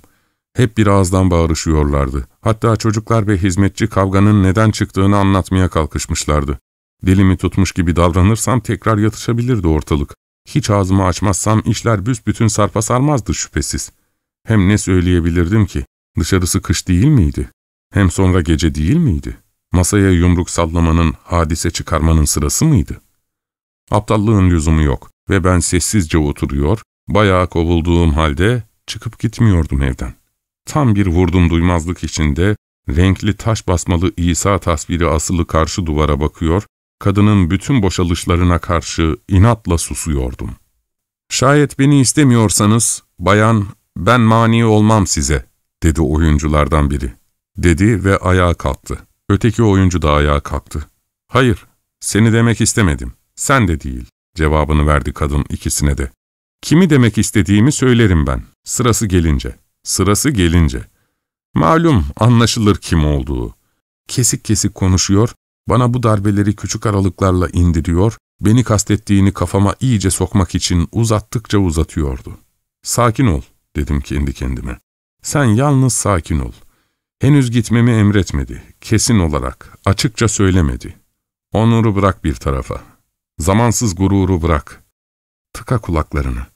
Hep bir ağızdan bağırışıyorlardı. Hatta çocuklar ve hizmetçi kavganın neden çıktığını anlatmaya kalkışmışlardı. Dilimi tutmuş gibi davranırsam tekrar yatışabilirdi ortalık. Hiç ağzımı açmazsam işler büsbütün sarpa sarmazdı şüphesiz. Hem ne söyleyebilirdim ki? Dışarısı kış değil miydi? Hem sonra gece değil miydi? Masaya yumruk sallamanın, hadise çıkarmanın sırası mıydı? Aptallığın lüzumu yok ve ben sessizce oturuyor, bayağı kovulduğum halde çıkıp gitmiyordum evden. Tam bir vurdum duymazlık içinde, renkli taş basmalı İsa tasviri asılı karşı duvara bakıyor, kadının bütün boşalışlarına karşı inatla susuyordum. ''Şayet beni istemiyorsanız, bayan, ben mani olmam size.'' dedi oyunculardan biri. Dedi ve ayağa kalktı. Öteki oyuncu da ayağa kalktı. ''Hayır, seni demek istemedim. Sen de değil.'' cevabını verdi kadın ikisine de. ''Kimi demek istediğimi söylerim ben, sırası gelince. Sırası gelince. Malum, anlaşılır kim olduğu. Kesik kesik konuşuyor, bana bu darbeleri küçük aralıklarla indiriyor, beni kastettiğini kafama iyice sokmak için uzattıkça uzatıyordu. Sakin ol, dedim kendi kendime. Sen yalnız sakin ol. Henüz gitmemi emretmedi, kesin olarak, açıkça söylemedi. Onuru bırak bir tarafa. Zamansız gururu bırak. Tıka kulaklarını.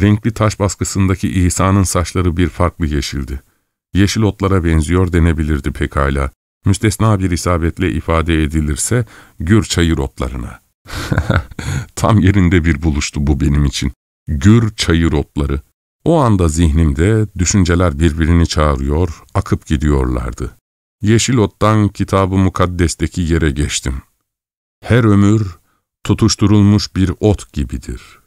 Renkli taş baskısındaki İsa'nın saçları bir farklı yeşildi. Yeşil otlara benziyor denebilirdi pekala. Müstesna bir isabetle ifade edilirse gür çayır otlarına. Tam yerinde bir buluştu bu benim için. Gür çayır otları. O anda zihnimde düşünceler birbirini çağırıyor, akıp gidiyorlardı. Yeşil ottan kitabı mukaddesteki yere geçtim. Her ömür tutuşturulmuş bir ot gibidir.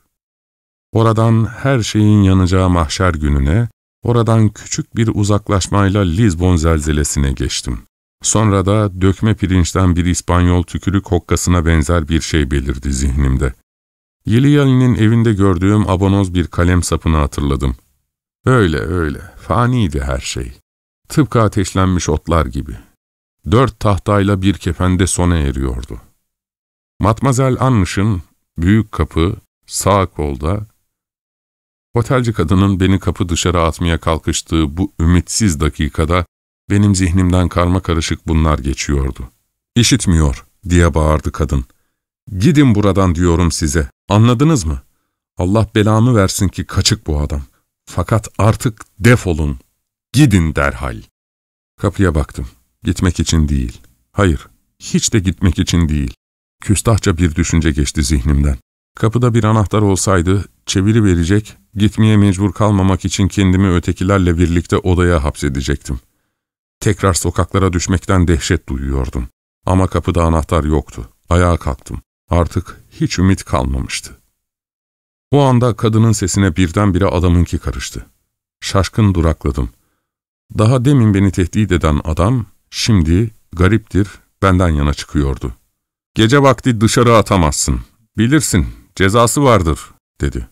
Oradan her şeyin yanacağı mahşer gününe, oradan küçük bir uzaklaşmayla Lizbon zelzelesine geçtim. Sonra da dökme pirinçten bir İspanyol tükürük hokkasına benzer bir şey belirdi zihnimde. Yeliyali'nin evinde gördüğüm abonoz bir kalem sapını hatırladım. Öyle öyle, faniydi her şey. Tıpkı ateşlenmiş otlar gibi. Dört tahtayla bir kefende sona eriyordu. Matmazel Annış'ın büyük kapı, sağ kolda, otelci kadının beni kapı dışarı atmaya kalkıştığı bu ümitsiz dakikada benim zihnimden karma karışık bunlar geçiyordu. İşitmiyor diye bağırdı kadın. Gidin buradan diyorum size. Anladınız mı? Allah belamı versin ki kaçık bu adam. Fakat artık defolun. Gidin derhal. Kapıya baktım. Gitmek için değil. Hayır, hiç de gitmek için değil. Küstahça bir düşünce geçti zihnimden. Kapıda bir anahtar olsaydı, çeviri verecek, gitmeye mecbur kalmamak için kendimi ötekilerle birlikte odaya hapsedecektim. Tekrar sokaklara düşmekten dehşet duyuyordum. Ama kapıda anahtar yoktu. Ayağa kalktım. Artık hiç ümit kalmamıştı. O anda kadının sesine birdenbire adamınki karıştı. Şaşkın durakladım. Daha demin beni tehdit eden adam, şimdi gariptir, benden yana çıkıyordu. ''Gece vakti dışarı atamazsın. Bilirsin, cezası vardır.'' dedi.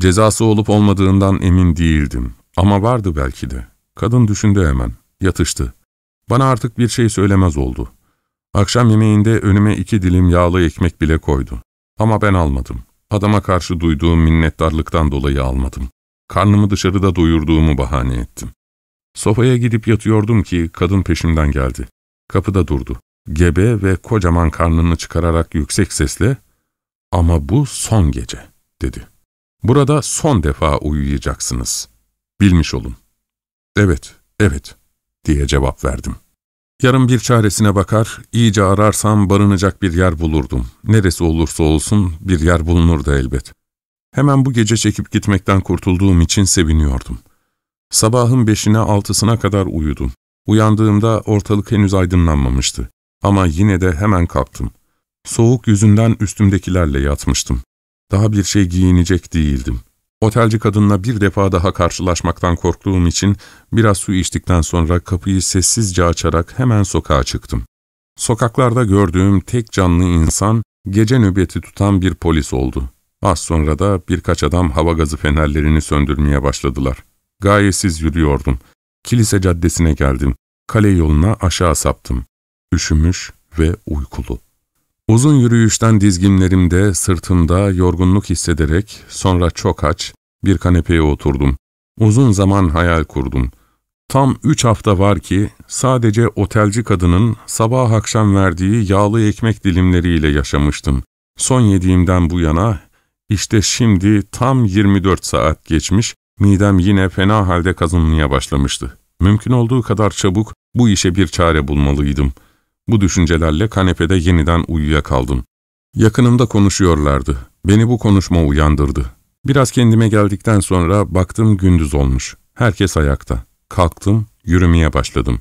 Cezası olup olmadığından emin değildim. Ama vardı belki de. Kadın düşündü hemen. Yatıştı. Bana artık bir şey söylemez oldu. Akşam yemeğinde önüme iki dilim yağlı ekmek bile koydu. Ama ben almadım. Adama karşı duyduğum minnettarlıktan dolayı almadım. Karnımı dışarıda doyurduğumu bahane ettim. Sofaya gidip yatıyordum ki kadın peşimden geldi. Kapıda durdu. Gebe ve kocaman karnını çıkararak yüksek sesle ''Ama bu son gece'' dedi. ''Burada son defa uyuyacaksınız. Bilmiş olun.'' ''Evet, evet.'' diye cevap verdim. Yarın bir çaresine bakar, iyice ararsam barınacak bir yer bulurdum. Neresi olursa olsun bir yer bulunurdu elbet. Hemen bu gece çekip gitmekten kurtulduğum için seviniyordum. Sabahın beşine altısına kadar uyudum. Uyandığımda ortalık henüz aydınlanmamıştı. Ama yine de hemen kalktım. Soğuk yüzünden üstümdekilerle yatmıştım. Daha bir şey giyinecek değildim. Otelci kadınla bir defa daha karşılaşmaktan korktuğum için biraz su içtikten sonra kapıyı sessizce açarak hemen sokağa çıktım. Sokaklarda gördüğüm tek canlı insan gece nöbeti tutan bir polis oldu. Az sonra da birkaç adam hava gazı fenerlerini söndürmeye başladılar. Gayesiz yürüyordum. Kilise caddesine geldim. Kale yoluna aşağı saptım. Üşümüş, ve uykulu. Uzun yürüyüşten dizginlerimde, sırtımda yorgunluk hissederek, sonra çok aç, bir kanepeye oturdum. Uzun zaman hayal kurdum. Tam üç hafta var ki sadece otelci kadının sabah akşam verdiği yağlı ekmek dilimleriyle yaşamıştım. Son yediğimden bu yana işte şimdi tam 24 saat geçmiş, midem yine fena halde kazınmaya başlamıştı. Mümkün olduğu kadar çabuk bu işe bir çare bulmalıydım. Bu düşüncelerle kanepede yeniden uyuyakaldım. Yakınımda konuşuyorlardı. Beni bu konuşma uyandırdı. Biraz kendime geldikten sonra baktım gündüz olmuş. Herkes ayakta. Kalktım, yürümeye başladım.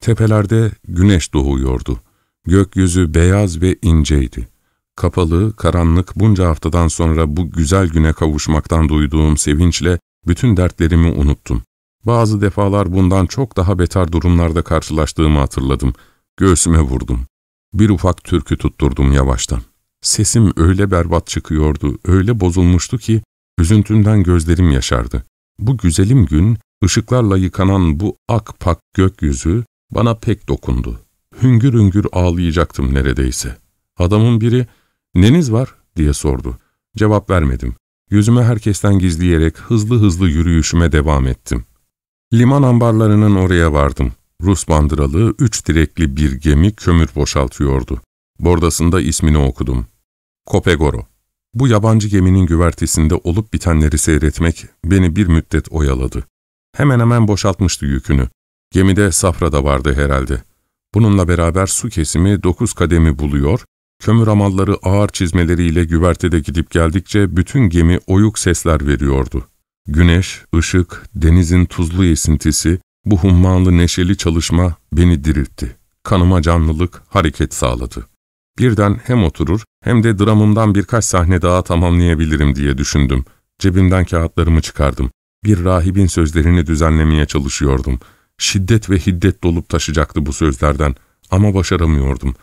Tepelerde güneş doğuyordu. Gökyüzü beyaz ve inceydi. Kapalı, karanlık bunca haftadan sonra bu güzel güne kavuşmaktan duyduğum sevinçle bütün dertlerimi unuttum. Bazı defalar bundan çok daha beter durumlarda karşılaştığımı hatırladım. Göğsüme vurdum. Bir ufak türkü tutturdum yavaştan. Sesim öyle berbat çıkıyordu, öyle bozulmuştu ki üzüntümden gözlerim yaşardı. Bu güzelim gün, ışıklarla yıkanan bu ak pak gökyüzü bana pek dokundu. Hüngür hüngür ağlayacaktım neredeyse. Adamın biri, ''Neniz var?'' diye sordu. Cevap vermedim. Yüzüme herkesten gizleyerek hızlı hızlı yürüyüşüme devam ettim. Liman ambarlarının oraya vardım. Rus bandıralı, üç direkli bir gemi kömür boşaltıyordu. Bordasında ismini okudum. Kopegoro. Bu yabancı geminin güvertesinde olup bitenleri seyretmek beni bir müddet oyaladı. Hemen hemen boşaltmıştı yükünü. Gemide safra da vardı herhalde. Bununla beraber su kesimi dokuz kademi buluyor, kömür amalları ağır çizmeleriyle güvertede gidip geldikçe bütün gemi oyuk sesler veriyordu. Güneş, ışık, denizin tuzlu esintisi, bu hummalı neşeli çalışma beni diriltti. Kanıma canlılık, hareket sağladı. Birden hem oturur hem de dramımdan birkaç sahne daha tamamlayabilirim diye düşündüm. Cebimden kağıtlarımı çıkardım. Bir rahibin sözlerini düzenlemeye çalışıyordum. Şiddet ve hiddet dolup taşacaktı bu sözlerden ama başaramıyordum.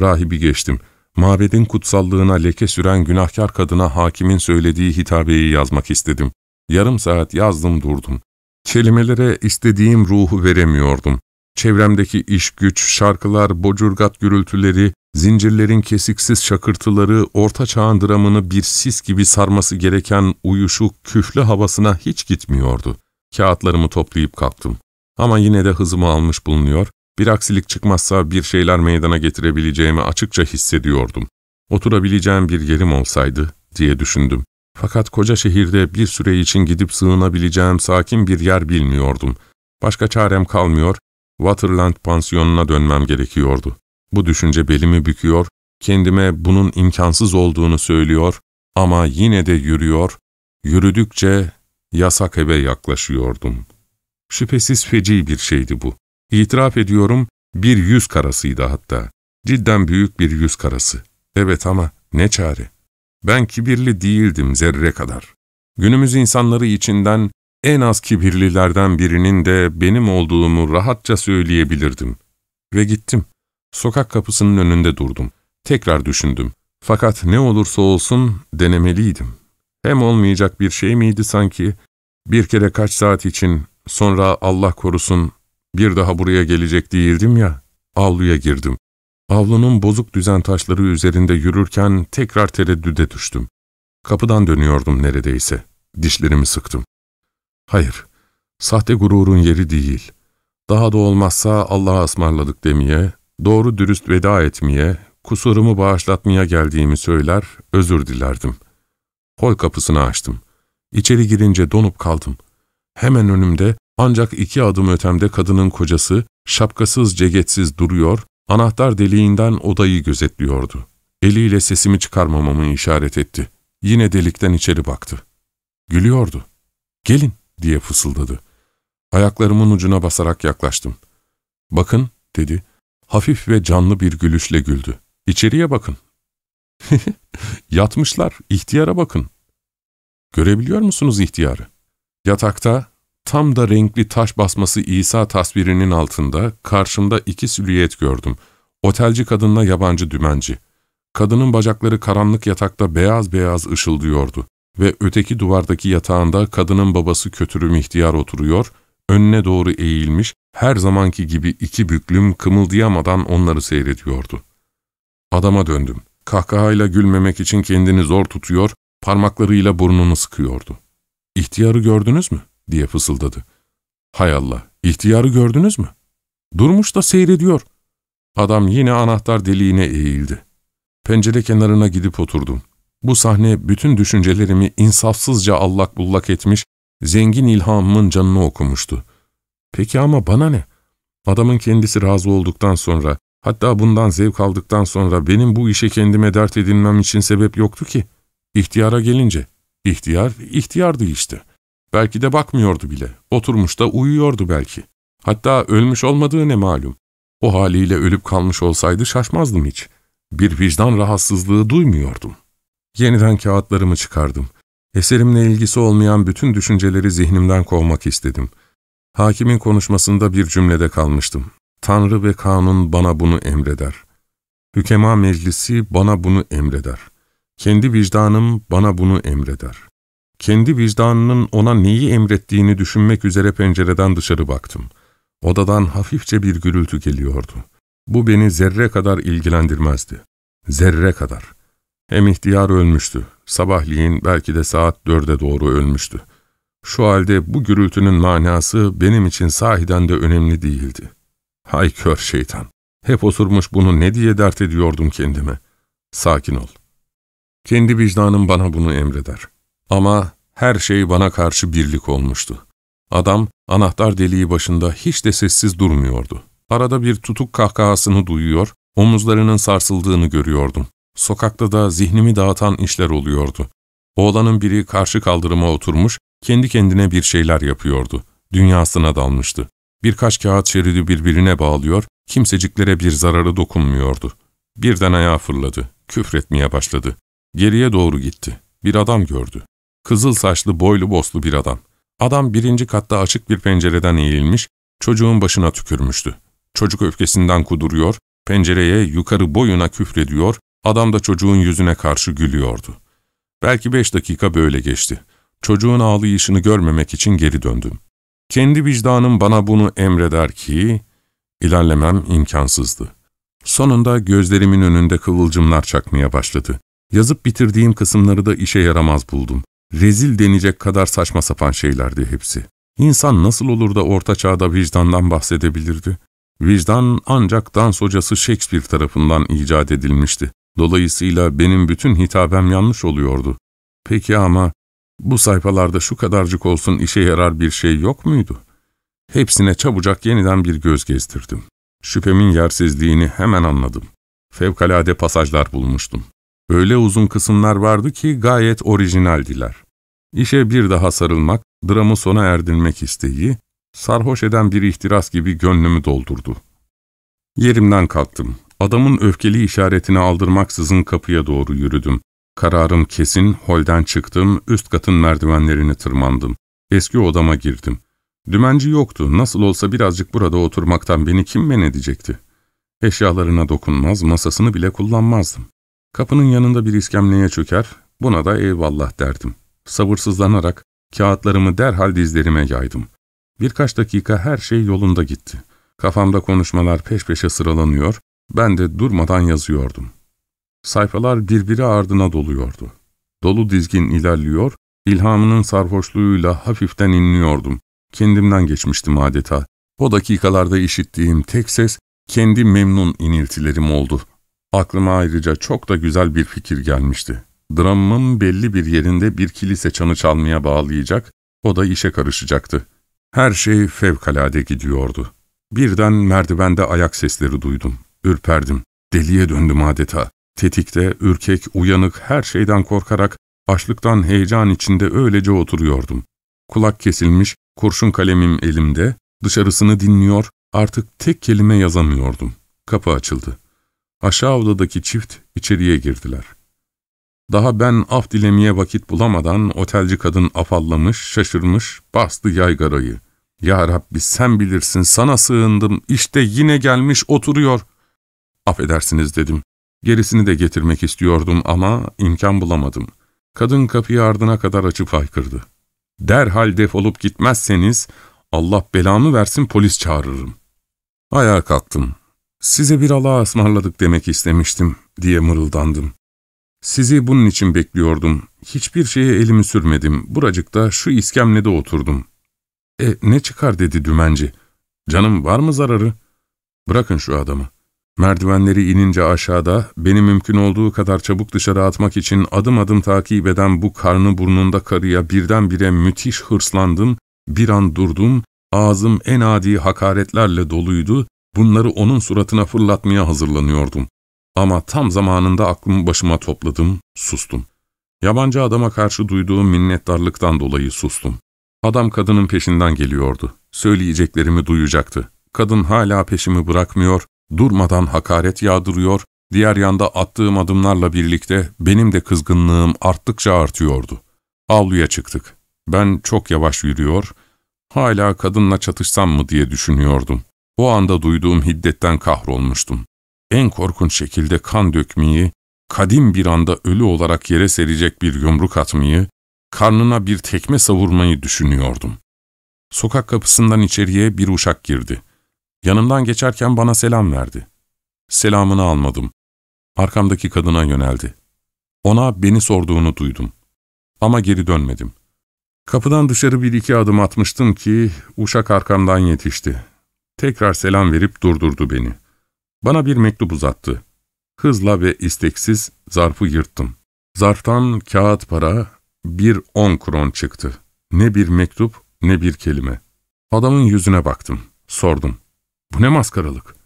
Rahibi geçtim. Mabedin kutsallığına leke süren günahkar kadına hakimin söylediği hitabeyi yazmak istedim. Yarım saat yazdım durdum. Kelimelere istediğim ruhu veremiyordum. Çevremdeki iş güç, şarkılar, bocurgat gürültüleri, zincirlerin kesiksiz şakırtıları, orta çağın dramını bir sis gibi sarması gereken uyuşuk, küflü havasına hiç gitmiyordu. Kağıtlarımı toplayıp kalktım. Ama yine de hızımı almış bulunuyor, bir aksilik çıkmazsa bir şeyler meydana getirebileceğimi açıkça hissediyordum. Oturabileceğim bir yerim olsaydı diye düşündüm. Fakat koca şehirde bir süre için gidip sığınabileceğim sakin bir yer bilmiyordum. Başka çarem kalmıyor, Waterland pansiyonuna dönmem gerekiyordu. Bu düşünce belimi büküyor, kendime bunun imkansız olduğunu söylüyor ama yine de yürüyor, yürüdükçe yasak eve yaklaşıyordum. Şüphesiz feci bir şeydi bu. İtiraf ediyorum, bir yüz karasıydı hatta. Cidden büyük bir yüz karası. Evet ama ne çare. Ben kibirli değildim zerre kadar. Günümüz insanları içinden en az kibirlilerden birinin de benim olduğumu rahatça söyleyebilirdim. Ve gittim. Sokak kapısının önünde durdum. Tekrar düşündüm. Fakat ne olursa olsun denemeliydim. Hem olmayacak bir şey miydi sanki? Bir kere kaç saat için, sonra Allah korusun bir daha buraya gelecek değildim ya, avluya girdim. Avlunun bozuk düzen taşları üzerinde yürürken tekrar tereddüde düştüm. Kapıdan dönüyordum neredeyse. Dişlerimi sıktım. Hayır, sahte gururun yeri değil. Daha da olmazsa Allah'a ısmarladık demeye, doğru dürüst veda etmeye, kusurumu bağışlatmaya geldiğimi söyler, özür dilerdim. Hol kapısını açtım. İçeri girince donup kaldım. Hemen önümde, ancak iki adım ötemde kadının kocası, şapkasız cegetsiz duruyor, Anahtar deliğinden odayı gözetliyordu. Eliyle sesimi çıkarmamamı işaret etti. Yine delikten içeri baktı. Gülüyordu. ''Gelin'' diye fısıldadı. Ayaklarımın ucuna basarak yaklaştım. ''Bakın'' dedi. Hafif ve canlı bir gülüşle güldü. ''İçeriye bakın.'' Yatmışlar, ihtiyara bakın. Görebiliyor musunuz ihtiyarı? Yatakta Tam da renkli taş basması İsa tasvirinin altında karşımda iki silüet gördüm. Otelci kadınla yabancı dümenci. Kadının bacakları karanlık yatakta beyaz beyaz ışıldıyordu ve öteki duvardaki yatağında kadının babası kötürüm ihtiyar oturuyor, önüne doğru eğilmiş, her zamanki gibi iki büklüm kımıldayamadan onları seyrediyordu. Adama döndüm. Kahkahayla gülmemek için kendini zor tutuyor, parmaklarıyla burnunu sıkıyordu. ''İhtiyarı gördünüz mü?'' Diye fısıldadı. ''Hay Allah, ihtiyarı gördünüz mü?'' Durmuş da seyrediyor. Adam yine anahtar deliğine eğildi. Pencere kenarına gidip oturdum. Bu sahne bütün düşüncelerimi insafsızca allak bullak etmiş, zengin ilhamımın canını okumuştu. Peki ama bana ne? Adamın kendisi razı olduktan sonra, hatta bundan zevk aldıktan sonra benim bu işe kendime dert edinmem için sebep yoktu ki. İhtiyara gelince, ihtiyar, ihtiyardı işte. Belki de bakmıyordu bile, oturmuş da uyuyordu belki. Hatta ölmüş olmadığı ne malum. O haliyle ölüp kalmış olsaydı şaşmazdım hiç. Bir vicdan rahatsızlığı duymuyordum. Yeniden kağıtlarımı çıkardım. Eserimle ilgisi olmayan bütün düşünceleri zihnimden kovmak istedim. Hakimin konuşmasında bir cümlede kalmıştım. Tanrı ve kanun bana bunu emreder. Hükema meclisi bana bunu emreder. Kendi vicdanım bana bunu emreder. Kendi vicdanının ona neyi emrettiğini düşünmek üzere pencereden dışarı baktım. Odadan hafifçe bir gürültü geliyordu. Bu beni zerre kadar ilgilendirmezdi. Zerre kadar. Hem ihtiyar ölmüştü. Sabahleyin belki de saat dörde doğru ölmüştü. Şu halde bu gürültünün manası benim için sahiden de önemli değildi. Hay kör şeytan! Hep oturmuş bunu ne diye dert ediyordum kendime. Sakin ol. Kendi vicdanım bana bunu emreder. Ama her şey bana karşı birlik olmuştu. Adam anahtar deliği başında hiç de sessiz durmuyordu. Arada bir tutuk kahkahasını duyuyor, omuzlarının sarsıldığını görüyordum. Sokakta da zihnimi dağıtan işler oluyordu. Oğlanın biri karşı kaldırıma oturmuş, kendi kendine bir şeyler yapıyordu. Dünyasına dalmıştı. Birkaç kağıt şeridi birbirine bağlıyor, kimseciklere bir zararı dokunmuyordu. Birden ayağa fırladı, küfretmeye başladı. Geriye doğru gitti. Bir adam gördü. Kızıl saçlı, boylu boslu bir adam. Adam birinci katta açık bir pencereden eğilmiş, çocuğun başına tükürmüştü. Çocuk öfkesinden kuduruyor, pencereye yukarı boyuna küfrediyor, adam da çocuğun yüzüne karşı gülüyordu. Belki beş dakika böyle geçti. Çocuğun ağlayışını görmemek için geri döndüm. Kendi vicdanım bana bunu emreder ki, ilerlemem imkansızdı. Sonunda gözlerimin önünde kıvılcımlar çakmaya başladı. Yazıp bitirdiğim kısımları da işe yaramaz buldum. Rezil denecek kadar saçma sapan şeylerdi hepsi. İnsan nasıl olur da orta çağda vicdandan bahsedebilirdi? Vicdan ancak dans hocası Shakespeare tarafından icat edilmişti. Dolayısıyla benim bütün hitabem yanlış oluyordu. Peki ama bu sayfalarda şu kadarcık olsun işe yarar bir şey yok muydu? Hepsine çabucak yeniden bir göz gezdirdim. Şüphemin yersizliğini hemen anladım. Fevkalade pasajlar bulmuştum. Öyle uzun kısımlar vardı ki gayet orijinaldiler. İşe bir daha sarılmak, dramı sona erdirmek isteği, sarhoş eden bir ihtiras gibi gönlümü doldurdu. Yerimden kalktım. Adamın öfkeli işaretini aldırmaksızın kapıya doğru yürüdüm. Kararım kesin, holden çıktım, üst katın merdivenlerini tırmandım. Eski odama girdim. Dümenci yoktu, nasıl olsa birazcık burada oturmaktan beni kim men edecekti? Eşyalarına dokunmaz, masasını bile kullanmazdım. Kapının yanında bir iskemleye çöker, buna da eyvallah derdim. Sabırsızlanarak kağıtlarımı derhal dizlerime yaydım. Birkaç dakika her şey yolunda gitti. Kafamda konuşmalar peş peşe sıralanıyor, ben de durmadan yazıyordum. Sayfalar birbiri ardına doluyordu. Dolu dizgin ilerliyor, ilhamının sarhoşluğuyla hafiften inliyordum. Kendimden geçmiştim adeta. O dakikalarda işittiğim tek ses, kendi memnun iniltilerim oldu. Aklıma ayrıca çok da güzel bir fikir gelmişti. Dramımın belli bir yerinde bir kilise çanı çalmaya bağlayacak, o da işe karışacaktı. Her şey fevkalade gidiyordu. Birden merdivende ayak sesleri duydum. Ürperdim. Deliye döndüm adeta. Tetikte, ürkek, uyanık, her şeyden korkarak, açlıktan heyecan içinde öylece oturuyordum. Kulak kesilmiş, kurşun kalemim elimde, dışarısını dinliyor, artık tek kelime yazamıyordum. Kapı açıldı. Aşağı odadaki çift içeriye girdiler. Daha ben af dilemeye vakit bulamadan otelci kadın afallamış, şaşırmış, bastı yaygarayı. ''Ya Rabbi sen bilirsin, sana sığındım, işte yine gelmiş oturuyor.'' ''Affedersiniz'' dedim. Gerisini de getirmek istiyordum ama imkan bulamadım. Kadın kapıyı ardına kadar açıp haykırdı. ''Derhal defolup gitmezseniz Allah belamı versin polis çağırırım.'' Ayağa kalktım. Size bir Allah'a ısmarladık demek istemiştim diye mırıldandım. Sizi bunun için bekliyordum. Hiçbir şeye elimi sürmedim. Buracıkta şu iskemlede oturdum. E ne çıkar dedi dümenci. Canım var mı zararı? Bırakın şu adamı. Merdivenleri inince aşağıda, beni mümkün olduğu kadar çabuk dışarı atmak için adım adım takip eden bu karnı burnunda karıya birdenbire müthiş hırslandım, bir an durdum, ağzım en adi hakaretlerle doluydu, bunları onun suratına fırlatmaya hazırlanıyordum. Ama tam zamanında aklımı başıma topladım, sustum. Yabancı adama karşı duyduğum minnettarlıktan dolayı sustum. Adam kadının peşinden geliyordu. Söyleyeceklerimi duyacaktı. Kadın hala peşimi bırakmıyor, durmadan hakaret yağdırıyor, diğer yanda attığım adımlarla birlikte benim de kızgınlığım arttıkça artıyordu. Avluya çıktık. Ben çok yavaş yürüyor, hala kadınla çatışsam mı diye düşünüyordum. O anda duyduğum hiddetten kahrolmuştum. En korkunç şekilde kan dökmeyi, kadim bir anda ölü olarak yere serecek bir yumruk atmayı, karnına bir tekme savurmayı düşünüyordum. Sokak kapısından içeriye bir uşak girdi. Yanımdan geçerken bana selam verdi. Selamını almadım. Arkamdaki kadına yöneldi. Ona beni sorduğunu duydum. Ama geri dönmedim. Kapıdan dışarı bir iki adım atmıştım ki uşak arkamdan yetişti. Tekrar selam verip durdurdu beni. Bana bir mektup uzattı. Hızla ve isteksiz zarfı yırttım. Zarftan kağıt para, bir on kron çıktı. Ne bir mektup, ne bir kelime. Adamın yüzüne baktım, sordum. Bu ne maskaralık?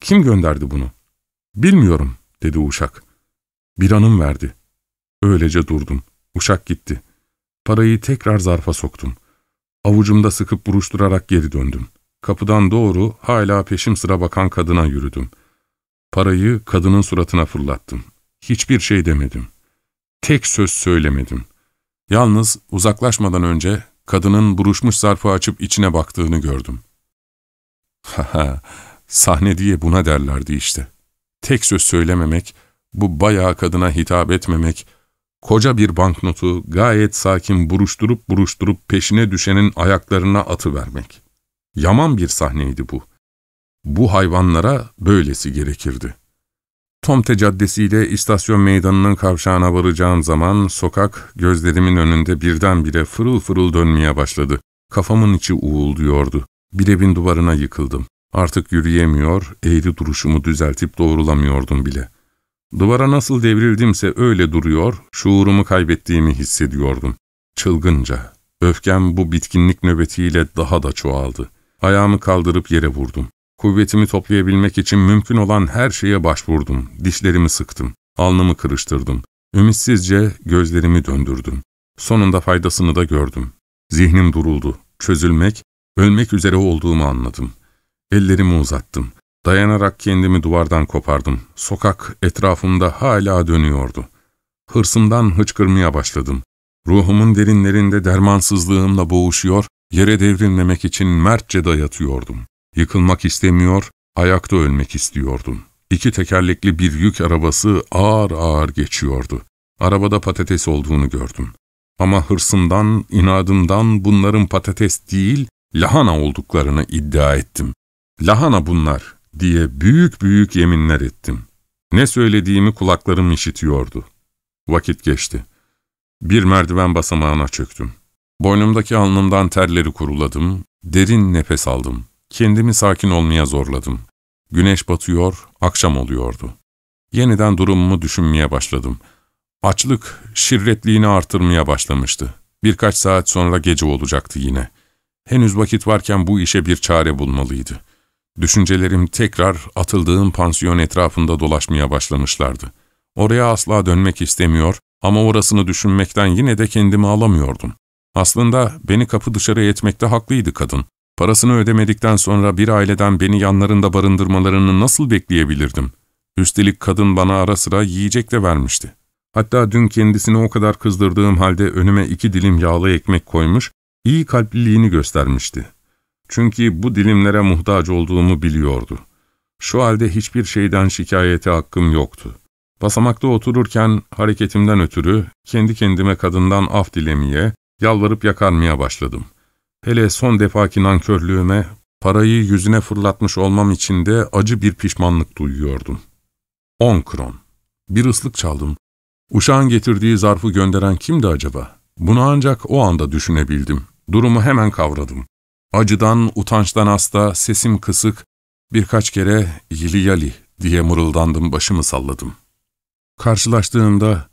Kim gönderdi bunu? Bilmiyorum, dedi uşak. Bir anım verdi. Öylece durdum. Uşak gitti. Parayı tekrar zarfa soktum. Avucumda sıkıp buruşturarak geri döndüm. Kapıdan doğru hala peşim sıra bakan kadına yürüdüm. Parayı kadının suratına fırlattım. Hiçbir şey demedim. Tek söz söylemedim. Yalnız uzaklaşmadan önce kadının buruşmuş zarfı açıp içine baktığını gördüm. Haha, sahne diye buna derlerdi işte. Tek söz söylememek, bu bayağı kadına hitap etmemek, koca bir banknotu gayet sakin buruşturup buruşturup peşine düşenin ayaklarına atıvermek. Yaman bir sahneydi bu. Bu hayvanlara böylesi gerekirdi. Tomte Caddesi ile istasyon meydanının kavşağına varacağım zaman sokak gözlerimin önünde birdenbire fırıl fırıl dönmeye başladı. Kafamın içi uğulduyordu. Bir evin duvarına yıkıldım. Artık yürüyemiyor, eğri duruşumu düzeltip doğrulamıyordum bile. Duvara nasıl devrildimse öyle duruyor, şuurumu kaybettiğimi hissediyordum. Çılgınca. Öfkem bu bitkinlik nöbetiyle daha da çoğaldı. Ayağımı kaldırıp yere vurdum. Kuvvetimi toplayabilmek için mümkün olan her şeye başvurdum. Dişlerimi sıktım. Alnımı kırıştırdım. Ümitsizce gözlerimi döndürdüm. Sonunda faydasını da gördüm. Zihnim duruldu. Çözülmek, ölmek üzere olduğumu anladım. Ellerimi uzattım. Dayanarak kendimi duvardan kopardım. Sokak etrafımda hala dönüyordu. Hırsımdan hıçkırmaya başladım. Ruhumun derinlerinde dermansızlığımla boğuşuyor, yere devrilmemek için mertçe dayatıyordum. Yıkılmak istemiyor, ayakta ölmek istiyordum. İki tekerlekli bir yük arabası ağır ağır geçiyordu. Arabada patates olduğunu gördüm. Ama hırsımdan, inadımdan bunların patates değil, lahana olduklarını iddia ettim. Lahana bunlar diye büyük büyük yeminler ettim. Ne söylediğimi kulaklarım işitiyordu. Vakit geçti. Bir merdiven basamağına çöktüm. Boynumdaki alnımdan terleri kuruladım, derin nefes aldım. Kendimi sakin olmaya zorladım. Güneş batıyor, akşam oluyordu. Yeniden durumumu düşünmeye başladım. Açlık şirretliğini artırmaya başlamıştı. Birkaç saat sonra gece olacaktı yine. Henüz vakit varken bu işe bir çare bulmalıydı. Düşüncelerim tekrar atıldığım pansiyon etrafında dolaşmaya başlamışlardı. Oraya asla dönmek istemiyor ama orasını düşünmekten yine de kendimi alamıyordum. Aslında beni kapı dışarı etmekte haklıydı kadın. Parasını ödemedikten sonra bir aileden beni yanlarında barındırmalarını nasıl bekleyebilirdim? Üstelik kadın bana ara sıra yiyecek de vermişti. Hatta dün kendisini o kadar kızdırdığım halde önüme iki dilim yağlı ekmek koymuş, iyi kalpliliğini göstermişti. Çünkü bu dilimlere muhtaç olduğumu biliyordu. Şu halde hiçbir şeyden şikayete hakkım yoktu. Basamakta otururken hareketimden ötürü kendi kendime kadından af dilemeye, yalvarıp yakarmaya başladım. Hele son defaki nankörlüğüme Parayı yüzüne fırlatmış olmam için de acı bir pişmanlık duyuyordum. On kron. Bir ıslık çaldım. Uşağın getirdiği zarfı gönderen kimdi acaba? Bunu ancak o anda düşünebildim. Durumu hemen kavradım. Acıdan, utançtan hasta, sesim kısık, birkaç kere yili yali diye mırıldandım, başımı salladım. Karşılaştığımda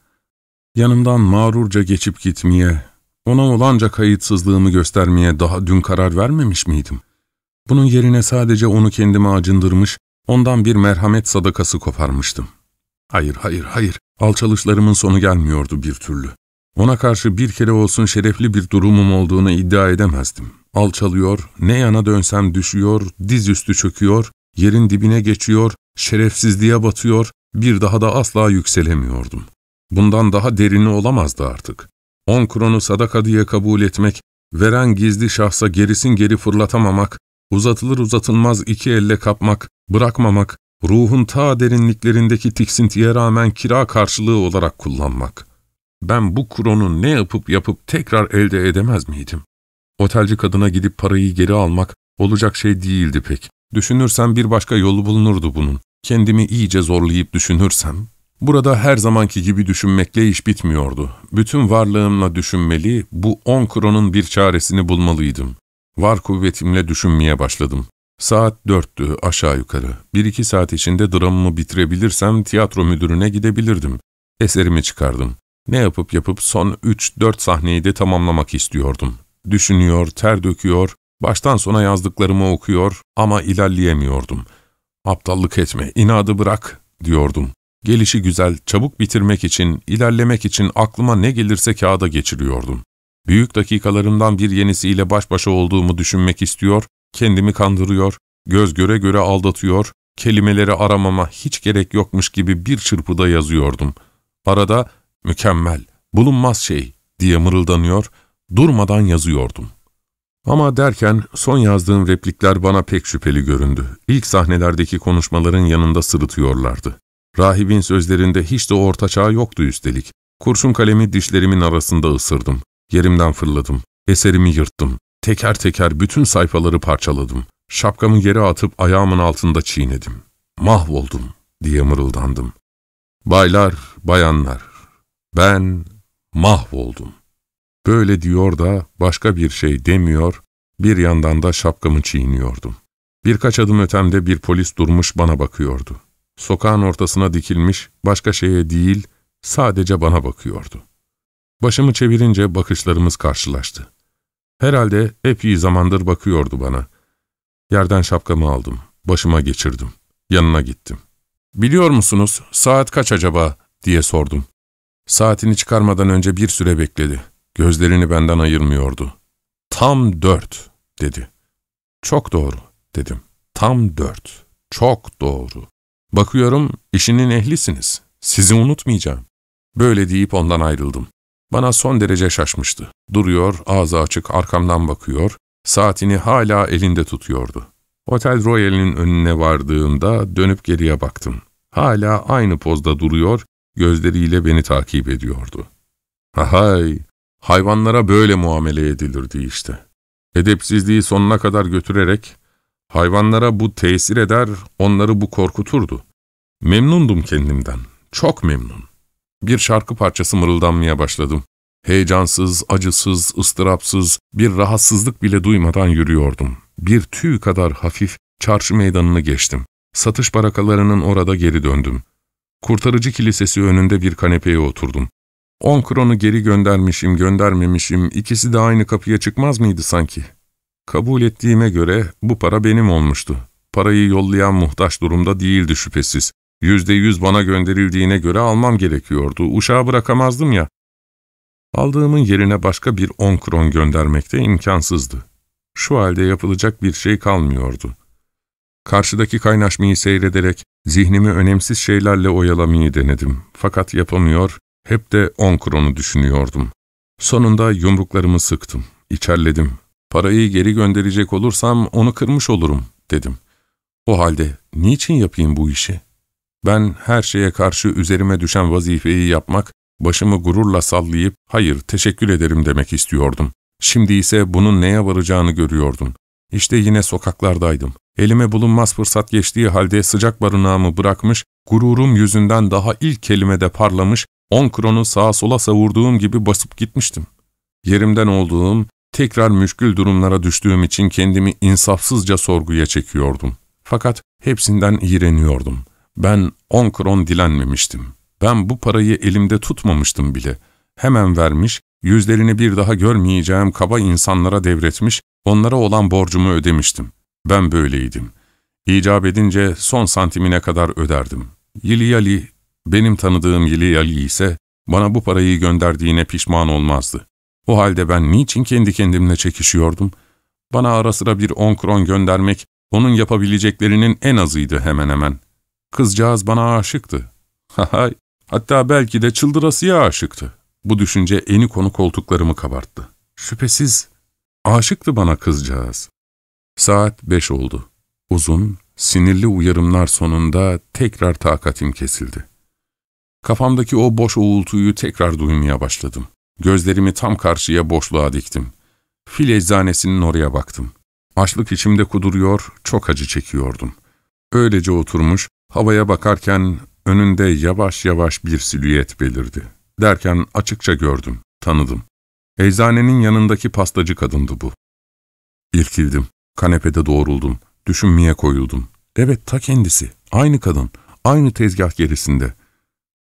yanımdan mağrurca geçip gitmeye, ona olanca kayıtsızlığımı göstermeye daha dün karar vermemiş miydim? Bunun yerine sadece onu kendime acındırmış, ondan bir merhamet sadakası koparmıştım. Hayır, hayır, hayır, alçalışlarımın sonu gelmiyordu bir türlü. Ona karşı bir kere olsun şerefli bir durumum olduğunu iddia edemezdim. Alçalıyor, ne yana dönsem düşüyor, dizüstü çöküyor, yerin dibine geçiyor, şerefsizliğe batıyor, bir daha da asla yükselemiyordum. Bundan daha derini olamazdı artık. On kronu sadaka diye kabul etmek, veren gizli şahsa gerisin geri fırlatamamak, uzatılır uzatılmaz iki elle kapmak, bırakmamak, ruhun ta derinliklerindeki tiksintiye rağmen kira karşılığı olarak kullanmak. Ben bu kronu ne yapıp yapıp tekrar elde edemez miydim? Otelci kadına gidip parayı geri almak olacak şey değildi pek. Düşünürsem bir başka yolu bulunurdu bunun. Kendimi iyice zorlayıp düşünürsem, burada her zamanki gibi düşünmekle iş bitmiyordu. Bütün varlığımla düşünmeli, bu on kronun bir çaresini bulmalıydım. Var kuvvetimle düşünmeye başladım. Saat dörttü aşağı yukarı. Bir iki saat içinde dramımı bitirebilirsem tiyatro müdürüne gidebilirdim. Eserimi çıkardım. Ne yapıp yapıp son üç dört sahneyi de tamamlamak istiyordum. Düşünüyor, ter döküyor, baştan sona yazdıklarımı okuyor ama ilerleyemiyordum. Aptallık etme, inadı bırak diyordum. Gelişi güzel, çabuk bitirmek için, ilerlemek için aklıma ne gelirse kağıda geçiriyordum. Büyük dakikalarımdan bir yenisiyle baş başa olduğumu düşünmek istiyor, kendimi kandırıyor, göz göre göre aldatıyor, kelimeleri aramama hiç gerek yokmuş gibi bir çırpıda yazıyordum. Arada mükemmel, bulunmaz şey diye mırıldanıyor, durmadan yazıyordum. Ama derken son yazdığım replikler bana pek şüpheli göründü. İlk sahnelerdeki konuşmaların yanında sırıtıyorlardı. Rahibin sözlerinde hiç de ortaçağ yoktu üstelik. Kurşun kalemi dişlerimin arasında ısırdım. Yerimden fırladım. Eserimi yırttım. Teker teker bütün sayfaları parçaladım. Şapkamı geri atıp ayağımın altında çiğnedim. Mahvoldum diye mırıldandım. Baylar, bayanlar, ben mahvoldum. Böyle diyor da başka bir şey demiyor, bir yandan da şapkamı çiğniyordum. Birkaç adım ötemde bir polis durmuş bana bakıyordu. Sokağın ortasına dikilmiş, başka şeye değil, sadece bana bakıyordu. Başımı çevirince bakışlarımız karşılaştı. Herhalde epey zamandır bakıyordu bana. Yerden şapkamı aldım, başıma geçirdim. Yanına gittim. ''Biliyor musunuz, saat kaç acaba?'' diye sordum. Saatini çıkarmadan önce bir süre bekledi. Gözlerini benden ayırmıyordu. ''Tam dört.'' dedi. ''Çok doğru.'' dedim. ''Tam dört. Çok doğru. Bakıyorum işinin ehlisiniz. Sizi unutmayacağım.'' Böyle deyip ondan ayrıldım. Bana son derece şaşmıştı. Duruyor, ağzı açık arkamdan bakıyor, saatini hala elinde tutuyordu. Otel Royal'in önüne vardığımda dönüp geriye baktım. Hala aynı pozda duruyor, gözleriyle beni takip ediyordu. Hay, hayvanlara böyle muamele edilirdi işte. Edepsizliği sonuna kadar götürerek, hayvanlara bu tesir eder, onları bu korkuturdu. Memnundum kendimden, çok memnun. Bir şarkı parçası mırıldanmaya başladım. Heyecansız, acısız, ıstırapsız, bir rahatsızlık bile duymadan yürüyordum. Bir tüy kadar hafif çarşı meydanını geçtim. Satış barakalarının orada geri döndüm. Kurtarıcı kilisesi önünde bir kanepeye oturdum. On kronu geri göndermişim, göndermemişim, ikisi de aynı kapıya çıkmaz mıydı sanki? Kabul ettiğime göre bu para benim olmuştu. Parayı yollayan muhtaç durumda değildi şüphesiz. Yüzde yüz bana gönderildiğine göre almam gerekiyordu. Uşağı bırakamazdım ya. Aldığımın yerine başka bir on kron göndermek de imkansızdı. Şu halde yapılacak bir şey kalmıyordu. Karşıdaki kaynaşmayı seyrederek zihnimi önemsiz şeylerle oyalamayı denedim. Fakat yapamıyor, hep de on kronu düşünüyordum. Sonunda yumruklarımı sıktım, içerledim. Parayı geri gönderecek olursam onu kırmış olurum, dedim. O halde niçin yapayım bu işi? Ben her şeye karşı üzerime düşen vazifeyi yapmak, başımı gururla sallayıp hayır teşekkür ederim demek istiyordum. Şimdi ise bunun neye varacağını görüyordum. İşte yine sokaklardaydım. Elime bulunmaz fırsat geçtiği halde sıcak barınağımı bırakmış, gururum yüzünden daha ilk kelimede parlamış, on kronu sağa sola savurduğum gibi basıp gitmiştim. Yerimden olduğum, tekrar müşkül durumlara düştüğüm için kendimi insafsızca sorguya çekiyordum. Fakat hepsinden iğreniyordum. Ben on kron dilenmemiştim. Ben bu parayı elimde tutmamıştım bile. Hemen vermiş, yüzlerini bir daha görmeyeceğim kaba insanlara devretmiş, onlara olan borcumu ödemiştim. Ben böyleydim. İcap edince son santimine kadar öderdim. Yili benim tanıdığım Yili ise bana bu parayı gönderdiğine pişman olmazdı. O halde ben niçin kendi kendimle çekişiyordum? Bana ara sıra bir on kron göndermek, onun yapabileceklerinin en azıydı hemen hemen. Kızcağız bana aşıktı. Hahay, hatta belki de çıldırasıya aşıktı. Bu düşünce eni konu koltuklarımı kabarttı. Şüphesiz aşıktı bana kızcağız. Saat beş oldu. Uzun, sinirli uyarımlar sonunda tekrar takatim kesildi. Kafamdaki o boş uğultuyu tekrar duymaya başladım. Gözlerimi tam karşıya boşluğa diktim. Fil eczanesinin oraya baktım. Açlık içimde kuduruyor, çok acı çekiyordum. Öylece oturmuş, havaya bakarken önünde yavaş yavaş bir silüet belirdi. Derken açıkça gördüm, tanıdım. Eczanenin yanındaki pastacı kadındı bu. İrkildim, kanepede doğruldum, düşünmeye koyuldum. Evet, ta kendisi, aynı kadın, aynı tezgah gerisinde.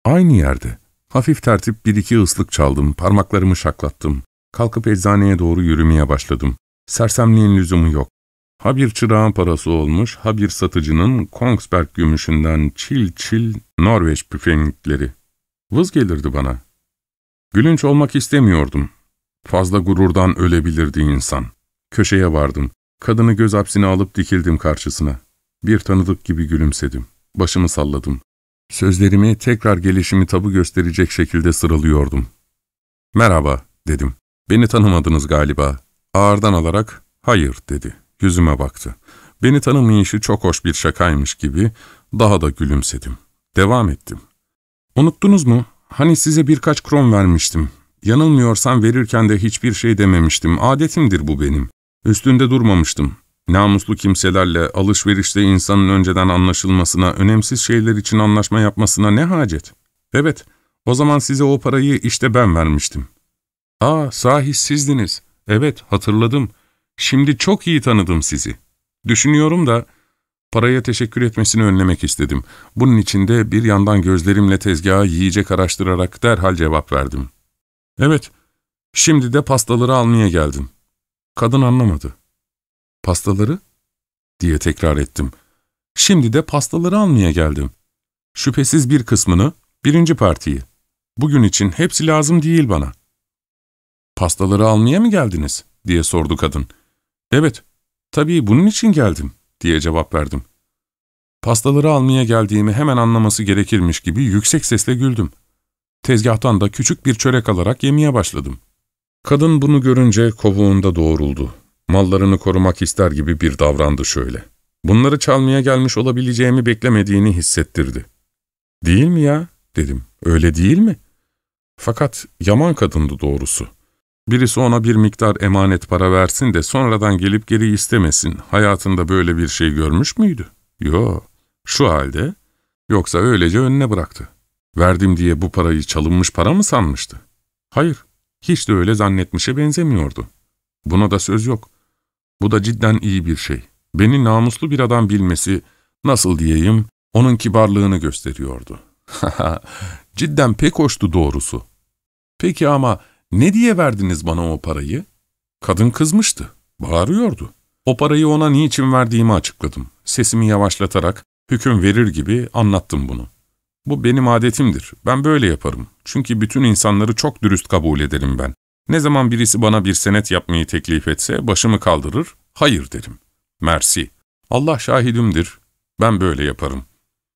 Aynı yerde. Hafif tertip bir iki ıslık çaldım, parmaklarımı şaklattım. Kalkıp eczaneye doğru yürümeye başladım. Sersemliğin lüzumu yok. Ha bir çırağın parası olmuş, ha bir satıcının Kongsberg gümüşünden çil çil Norveç püfenglikleri. Vız gelirdi bana. Gülünç olmak istemiyordum. Fazla gururdan ölebilirdi insan. Köşeye vardım. Kadını göz hapsine alıp dikildim karşısına. Bir tanıdık gibi gülümsedim. Başımı salladım. Sözlerimi tekrar gelişimi tabu gösterecek şekilde sıralıyordum. ''Merhaba'' dedim. ''Beni tanımadınız galiba.'' Ağırdan alarak ''Hayır'' dedi. Yüzüme baktı. Beni tanımayışı çok hoş bir şakaymış gibi daha da gülümsedim. Devam ettim. ''Unuttunuz mu? Hani size birkaç kron vermiştim. Yanılmıyorsam verirken de hiçbir şey dememiştim. Adetimdir bu benim. Üstünde durmamıştım. Namuslu kimselerle alışverişte insanın önceden anlaşılmasına, önemsiz şeyler için anlaşma yapmasına ne hacet? Evet, o zaman size o parayı işte ben vermiştim. Aa, sahi sizdiniz. Evet, hatırladım. Şimdi çok iyi tanıdım sizi. Düşünüyorum da, paraya teşekkür etmesini önlemek istedim. Bunun için de bir yandan gözlerimle tezgahı yiyecek araştırarak derhal cevap verdim. Evet, şimdi de pastaları almaya geldim. Kadın anlamadı. Pastaları? diye tekrar ettim. Şimdi de pastaları almaya geldim. Şüphesiz bir kısmını, birinci partiyi. Bugün için hepsi lazım değil bana. Pastaları almaya mı geldiniz? diye sordu kadın. Evet, tabii bunun için geldim, diye cevap verdim. Pastaları almaya geldiğimi hemen anlaması gerekirmiş gibi yüksek sesle güldüm. Tezgahtan da küçük bir çörek alarak yemeye başladım. Kadın bunu görünce kovuğunda doğruldu. Mallarını korumak ister gibi bir davrandı şöyle. Bunları çalmaya gelmiş olabileceğimi beklemediğini hissettirdi. ''Değil mi ya?'' dedim. ''Öyle değil mi?'' Fakat yaman kadındı doğrusu. Birisi ona bir miktar emanet para versin de sonradan gelip geri istemesin. Hayatında böyle bir şey görmüş müydü? Yo, şu halde. Yoksa öylece önüne bıraktı. Verdim diye bu parayı çalınmış para mı sanmıştı? Hayır, hiç de öyle zannetmişe benzemiyordu. Buna da söz yok. Bu da cidden iyi bir şey. Beni namuslu bir adam bilmesi, nasıl diyeyim, onun kibarlığını gösteriyordu. cidden pek hoştu doğrusu. Peki ama ne diye verdiniz bana o parayı? Kadın kızmıştı, bağırıyordu. O parayı ona niçin verdiğimi açıkladım. Sesimi yavaşlatarak, hüküm verir gibi anlattım bunu. Bu benim adetimdir. Ben böyle yaparım. Çünkü bütün insanları çok dürüst kabul ederim ben. Ne zaman birisi bana bir senet yapmayı teklif etse başımı kaldırır, hayır derim. Mersi. Allah şahidimdir. Ben böyle yaparım.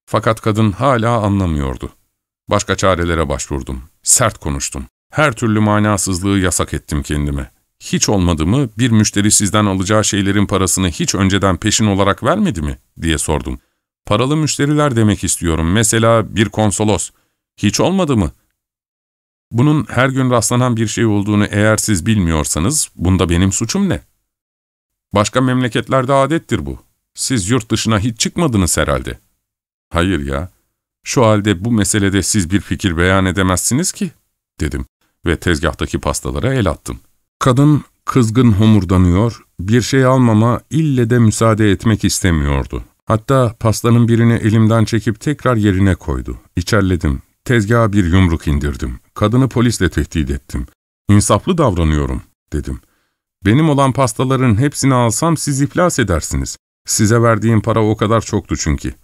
Fakat kadın hala anlamıyordu. Başka çarelere başvurdum. Sert konuştum. Her türlü manasızlığı yasak ettim kendime. Hiç olmadı mı bir müşteri sizden alacağı şeylerin parasını hiç önceden peşin olarak vermedi mi diye sordum. Paralı müşteriler demek istiyorum. Mesela bir konsolos. Hiç olmadı mı? Bunun her gün rastlanan bir şey olduğunu eğer siz bilmiyorsanız, bunda benim suçum ne? Başka memleketlerde adettir bu. Siz yurt dışına hiç çıkmadınız herhalde. Hayır ya. Şu halde bu meselede siz bir fikir beyan edemezsiniz ki, dedim ve tezgahtaki pastalara el attım. Kadın kızgın homurdanıyor, bir şey almama ille de müsaade etmek istemiyordu. Hatta pastanın birini elimden çekip tekrar yerine koydu. İçerledim. Tezgaha bir yumruk indirdim. Kadını polisle tehdit ettim. İnsaflı davranıyorum, dedim. Benim olan pastaların hepsini alsam siz iflas edersiniz. Size verdiğim para o kadar çoktu çünkü.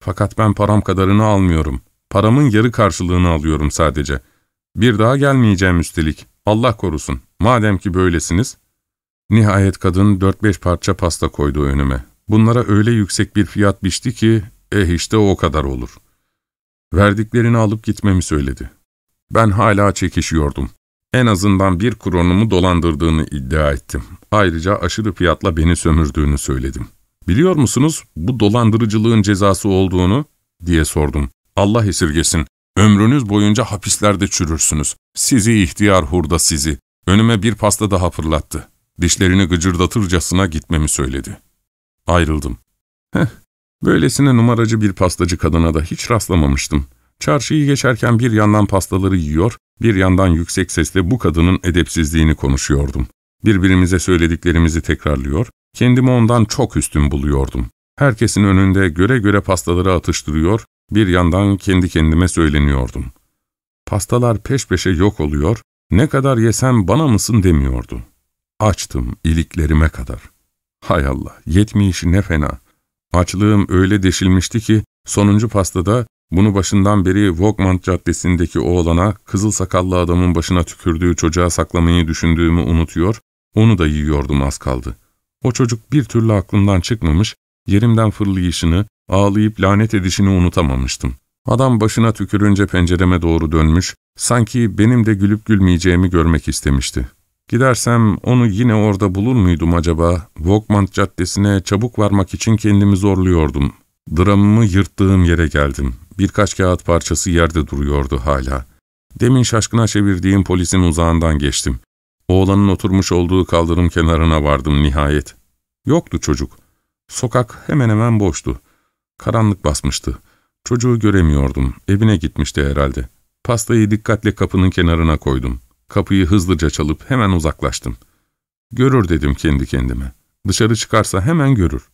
Fakat ben param kadarını almıyorum. Paramın yarı karşılığını alıyorum sadece. Bir daha gelmeyeceğim üstelik. Allah korusun. Madem ki böylesiniz. Nihayet kadın dört beş parça pasta koydu önüme. Bunlara öyle yüksek bir fiyat biçti ki, eh işte o kadar olur. Verdiklerini alıp gitmemi söyledi. Ben hala çekişiyordum. En azından bir kronumu dolandırdığını iddia ettim. Ayrıca aşırı fiyatla beni sömürdüğünü söyledim. Biliyor musunuz bu dolandırıcılığın cezası olduğunu? diye sordum. Allah esirgesin. Ömrünüz boyunca hapislerde çürürsünüz. Sizi ihtiyar hurda sizi. Önüme bir pasta daha fırlattı. Dişlerini gıcırdatırcasına gitmemi söyledi. Ayrıldım. Heh, böylesine numaracı bir pastacı kadına da hiç rastlamamıştım. Çarşıyı geçerken bir yandan pastaları yiyor, bir yandan yüksek sesle bu kadının edepsizliğini konuşuyordum. Birbirimize söylediklerimizi tekrarlıyor, kendimi ondan çok üstün buluyordum. Herkesin önünde göre göre pastaları atıştırıyor, bir yandan kendi kendime söyleniyordum. Pastalar peş peşe yok oluyor, ne kadar yesem bana mısın demiyordu. Açtım iliklerime kadar. Hay Allah, yetmeyişi ne fena. Açlığım öyle deşilmişti ki sonuncu pastada bunu başından beri Vogmant Caddesi'ndeki oğlana, kızıl sakallı adamın başına tükürdüğü çocuğa saklamayı düşündüğümü unutuyor, onu da yiyordum az kaldı. O çocuk bir türlü aklımdan çıkmamış, yerimden fırlayışını, ağlayıp lanet edişini unutamamıştım. Adam başına tükürünce pencereme doğru dönmüş, sanki benim de gülüp gülmeyeceğimi görmek istemişti. Gidersem onu yine orada bulur muydum acaba? Vogmant Caddesi'ne çabuk varmak için kendimi zorluyordum. Dramımı yırttığım yere geldim. Birkaç kağıt parçası yerde duruyordu hala. Demin şaşkına çevirdiğim polisin uzağından geçtim. Oğlanın oturmuş olduğu kaldırım kenarına vardım nihayet. Yoktu çocuk. Sokak hemen hemen boştu. Karanlık basmıştı. Çocuğu göremiyordum. Evine gitmişti herhalde. Pastayı dikkatle kapının kenarına koydum. Kapıyı hızlıca çalıp hemen uzaklaştım. Görür dedim kendi kendime. Dışarı çıkarsa hemen görür.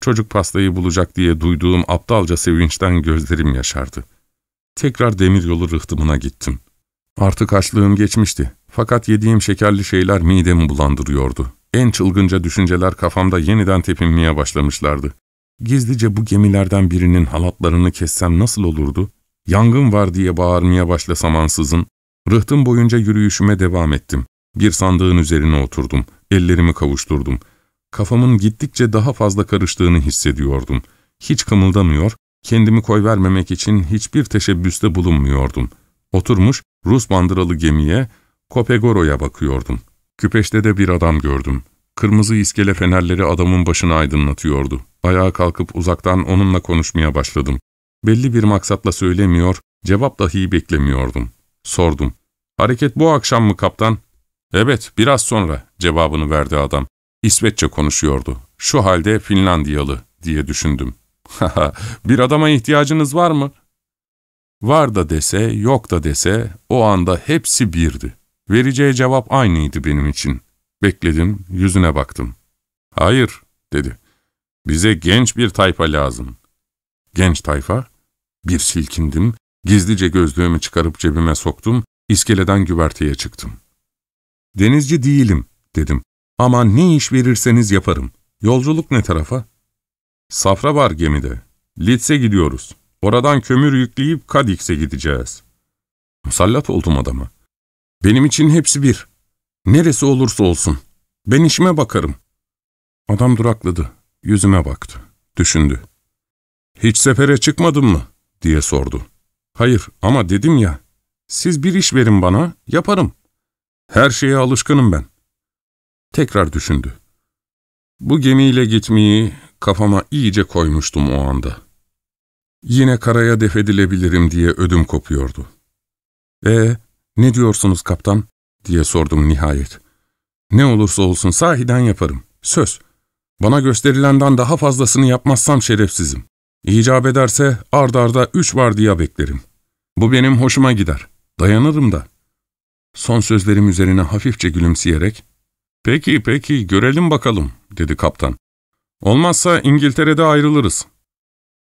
Çocuk pastayı bulacak diye duyduğum aptalca sevinçten gözlerim yaşardı. Tekrar demiryolu rıhtımına gittim. Artık açlığım geçmişti. Fakat yediğim şekerli şeyler midemi bulandırıyordu. En çılgınca düşünceler kafamda yeniden tepinmeye başlamışlardı. Gizlice bu gemilerden birinin halatlarını kessem nasıl olurdu? Yangın var diye bağırmaya başlasam ansızın. Rıhtım boyunca yürüyüşüme devam ettim. Bir sandığın üzerine oturdum. Ellerimi kavuşturdum. Kafamın gittikçe daha fazla karıştığını hissediyordum. Hiç kımıldamıyor, kendimi koyvermemek için hiçbir teşebbüste bulunmuyordum. Oturmuş Rus bandıralı gemiye, Kopegoro'ya bakıyordum. Küpeşte de bir adam gördüm. Kırmızı iskele fenerleri adamın başını aydınlatıyordu. Ayağa kalkıp uzaktan onunla konuşmaya başladım. Belli bir maksatla söylemiyor, cevap dahi beklemiyordum. Sordum. ''Hareket bu akşam mı kaptan?'' ''Evet, biraz sonra.'' cevabını verdi adam. İsveççe konuşuyordu. Şu halde Finlandiyalı diye düşündüm. Haha, bir adama ihtiyacınız var mı? Var da dese, yok da dese, o anda hepsi birdi. Vereceği cevap aynıydı benim için. Bekledim, yüzüne baktım. Hayır, dedi. Bize genç bir tayfa lazım. Genç tayfa? Bir silkindim, gizlice gözlüğümü çıkarıp cebime soktum, iskeleden güverteye çıktım. Denizci değilim, dedim. Ama ne iş verirseniz yaparım. Yolculuk ne tarafa? Safra var gemide. Litz'e gidiyoruz. Oradan kömür yükleyip Kadix'e gideceğiz. Musallat oldum adama. Benim için hepsi bir. Neresi olursa olsun. Ben işime bakarım. Adam durakladı. Yüzüme baktı. Düşündü. Hiç sefere çıkmadın mı? diye sordu. Hayır ama dedim ya. Siz bir iş verin bana, yaparım. Her şeye alışkınım ben. Tekrar düşündü. Bu gemiyle gitmeyi kafama iyice koymuştum o anda. Yine karaya defedilebilirim diye ödüm kopuyordu. ''E ne diyorsunuz kaptan?'' diye sordum nihayet. ''Ne olursa olsun sahiden yaparım. Söz. Bana gösterilenden daha fazlasını yapmazsam şerefsizim. İcap ederse ard arda üç vardiya beklerim. Bu benim hoşuma gider. Dayanırım da. Son sözlerim üzerine hafifçe gülümseyerek, ''Peki, peki, görelim bakalım.'' dedi kaptan. ''Olmazsa İngiltere'de ayrılırız.''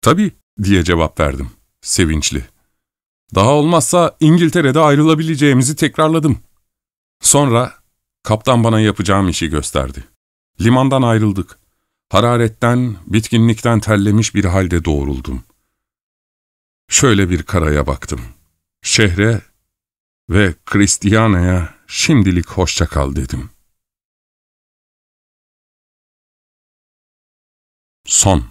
''Tabii.'' diye cevap verdim, sevinçli. Daha olmazsa İngiltere'de ayrılabileceğimizi tekrarladım. Sonra kaptan bana yapacağım işi gösterdi. Limandan ayrıldık. Hararetten, bitkinlikten terlemiş bir halde doğruldum. Şöyle bir karaya baktım. Şehre ve Kristiyana'ya şimdilik hoşça kal dedim. Son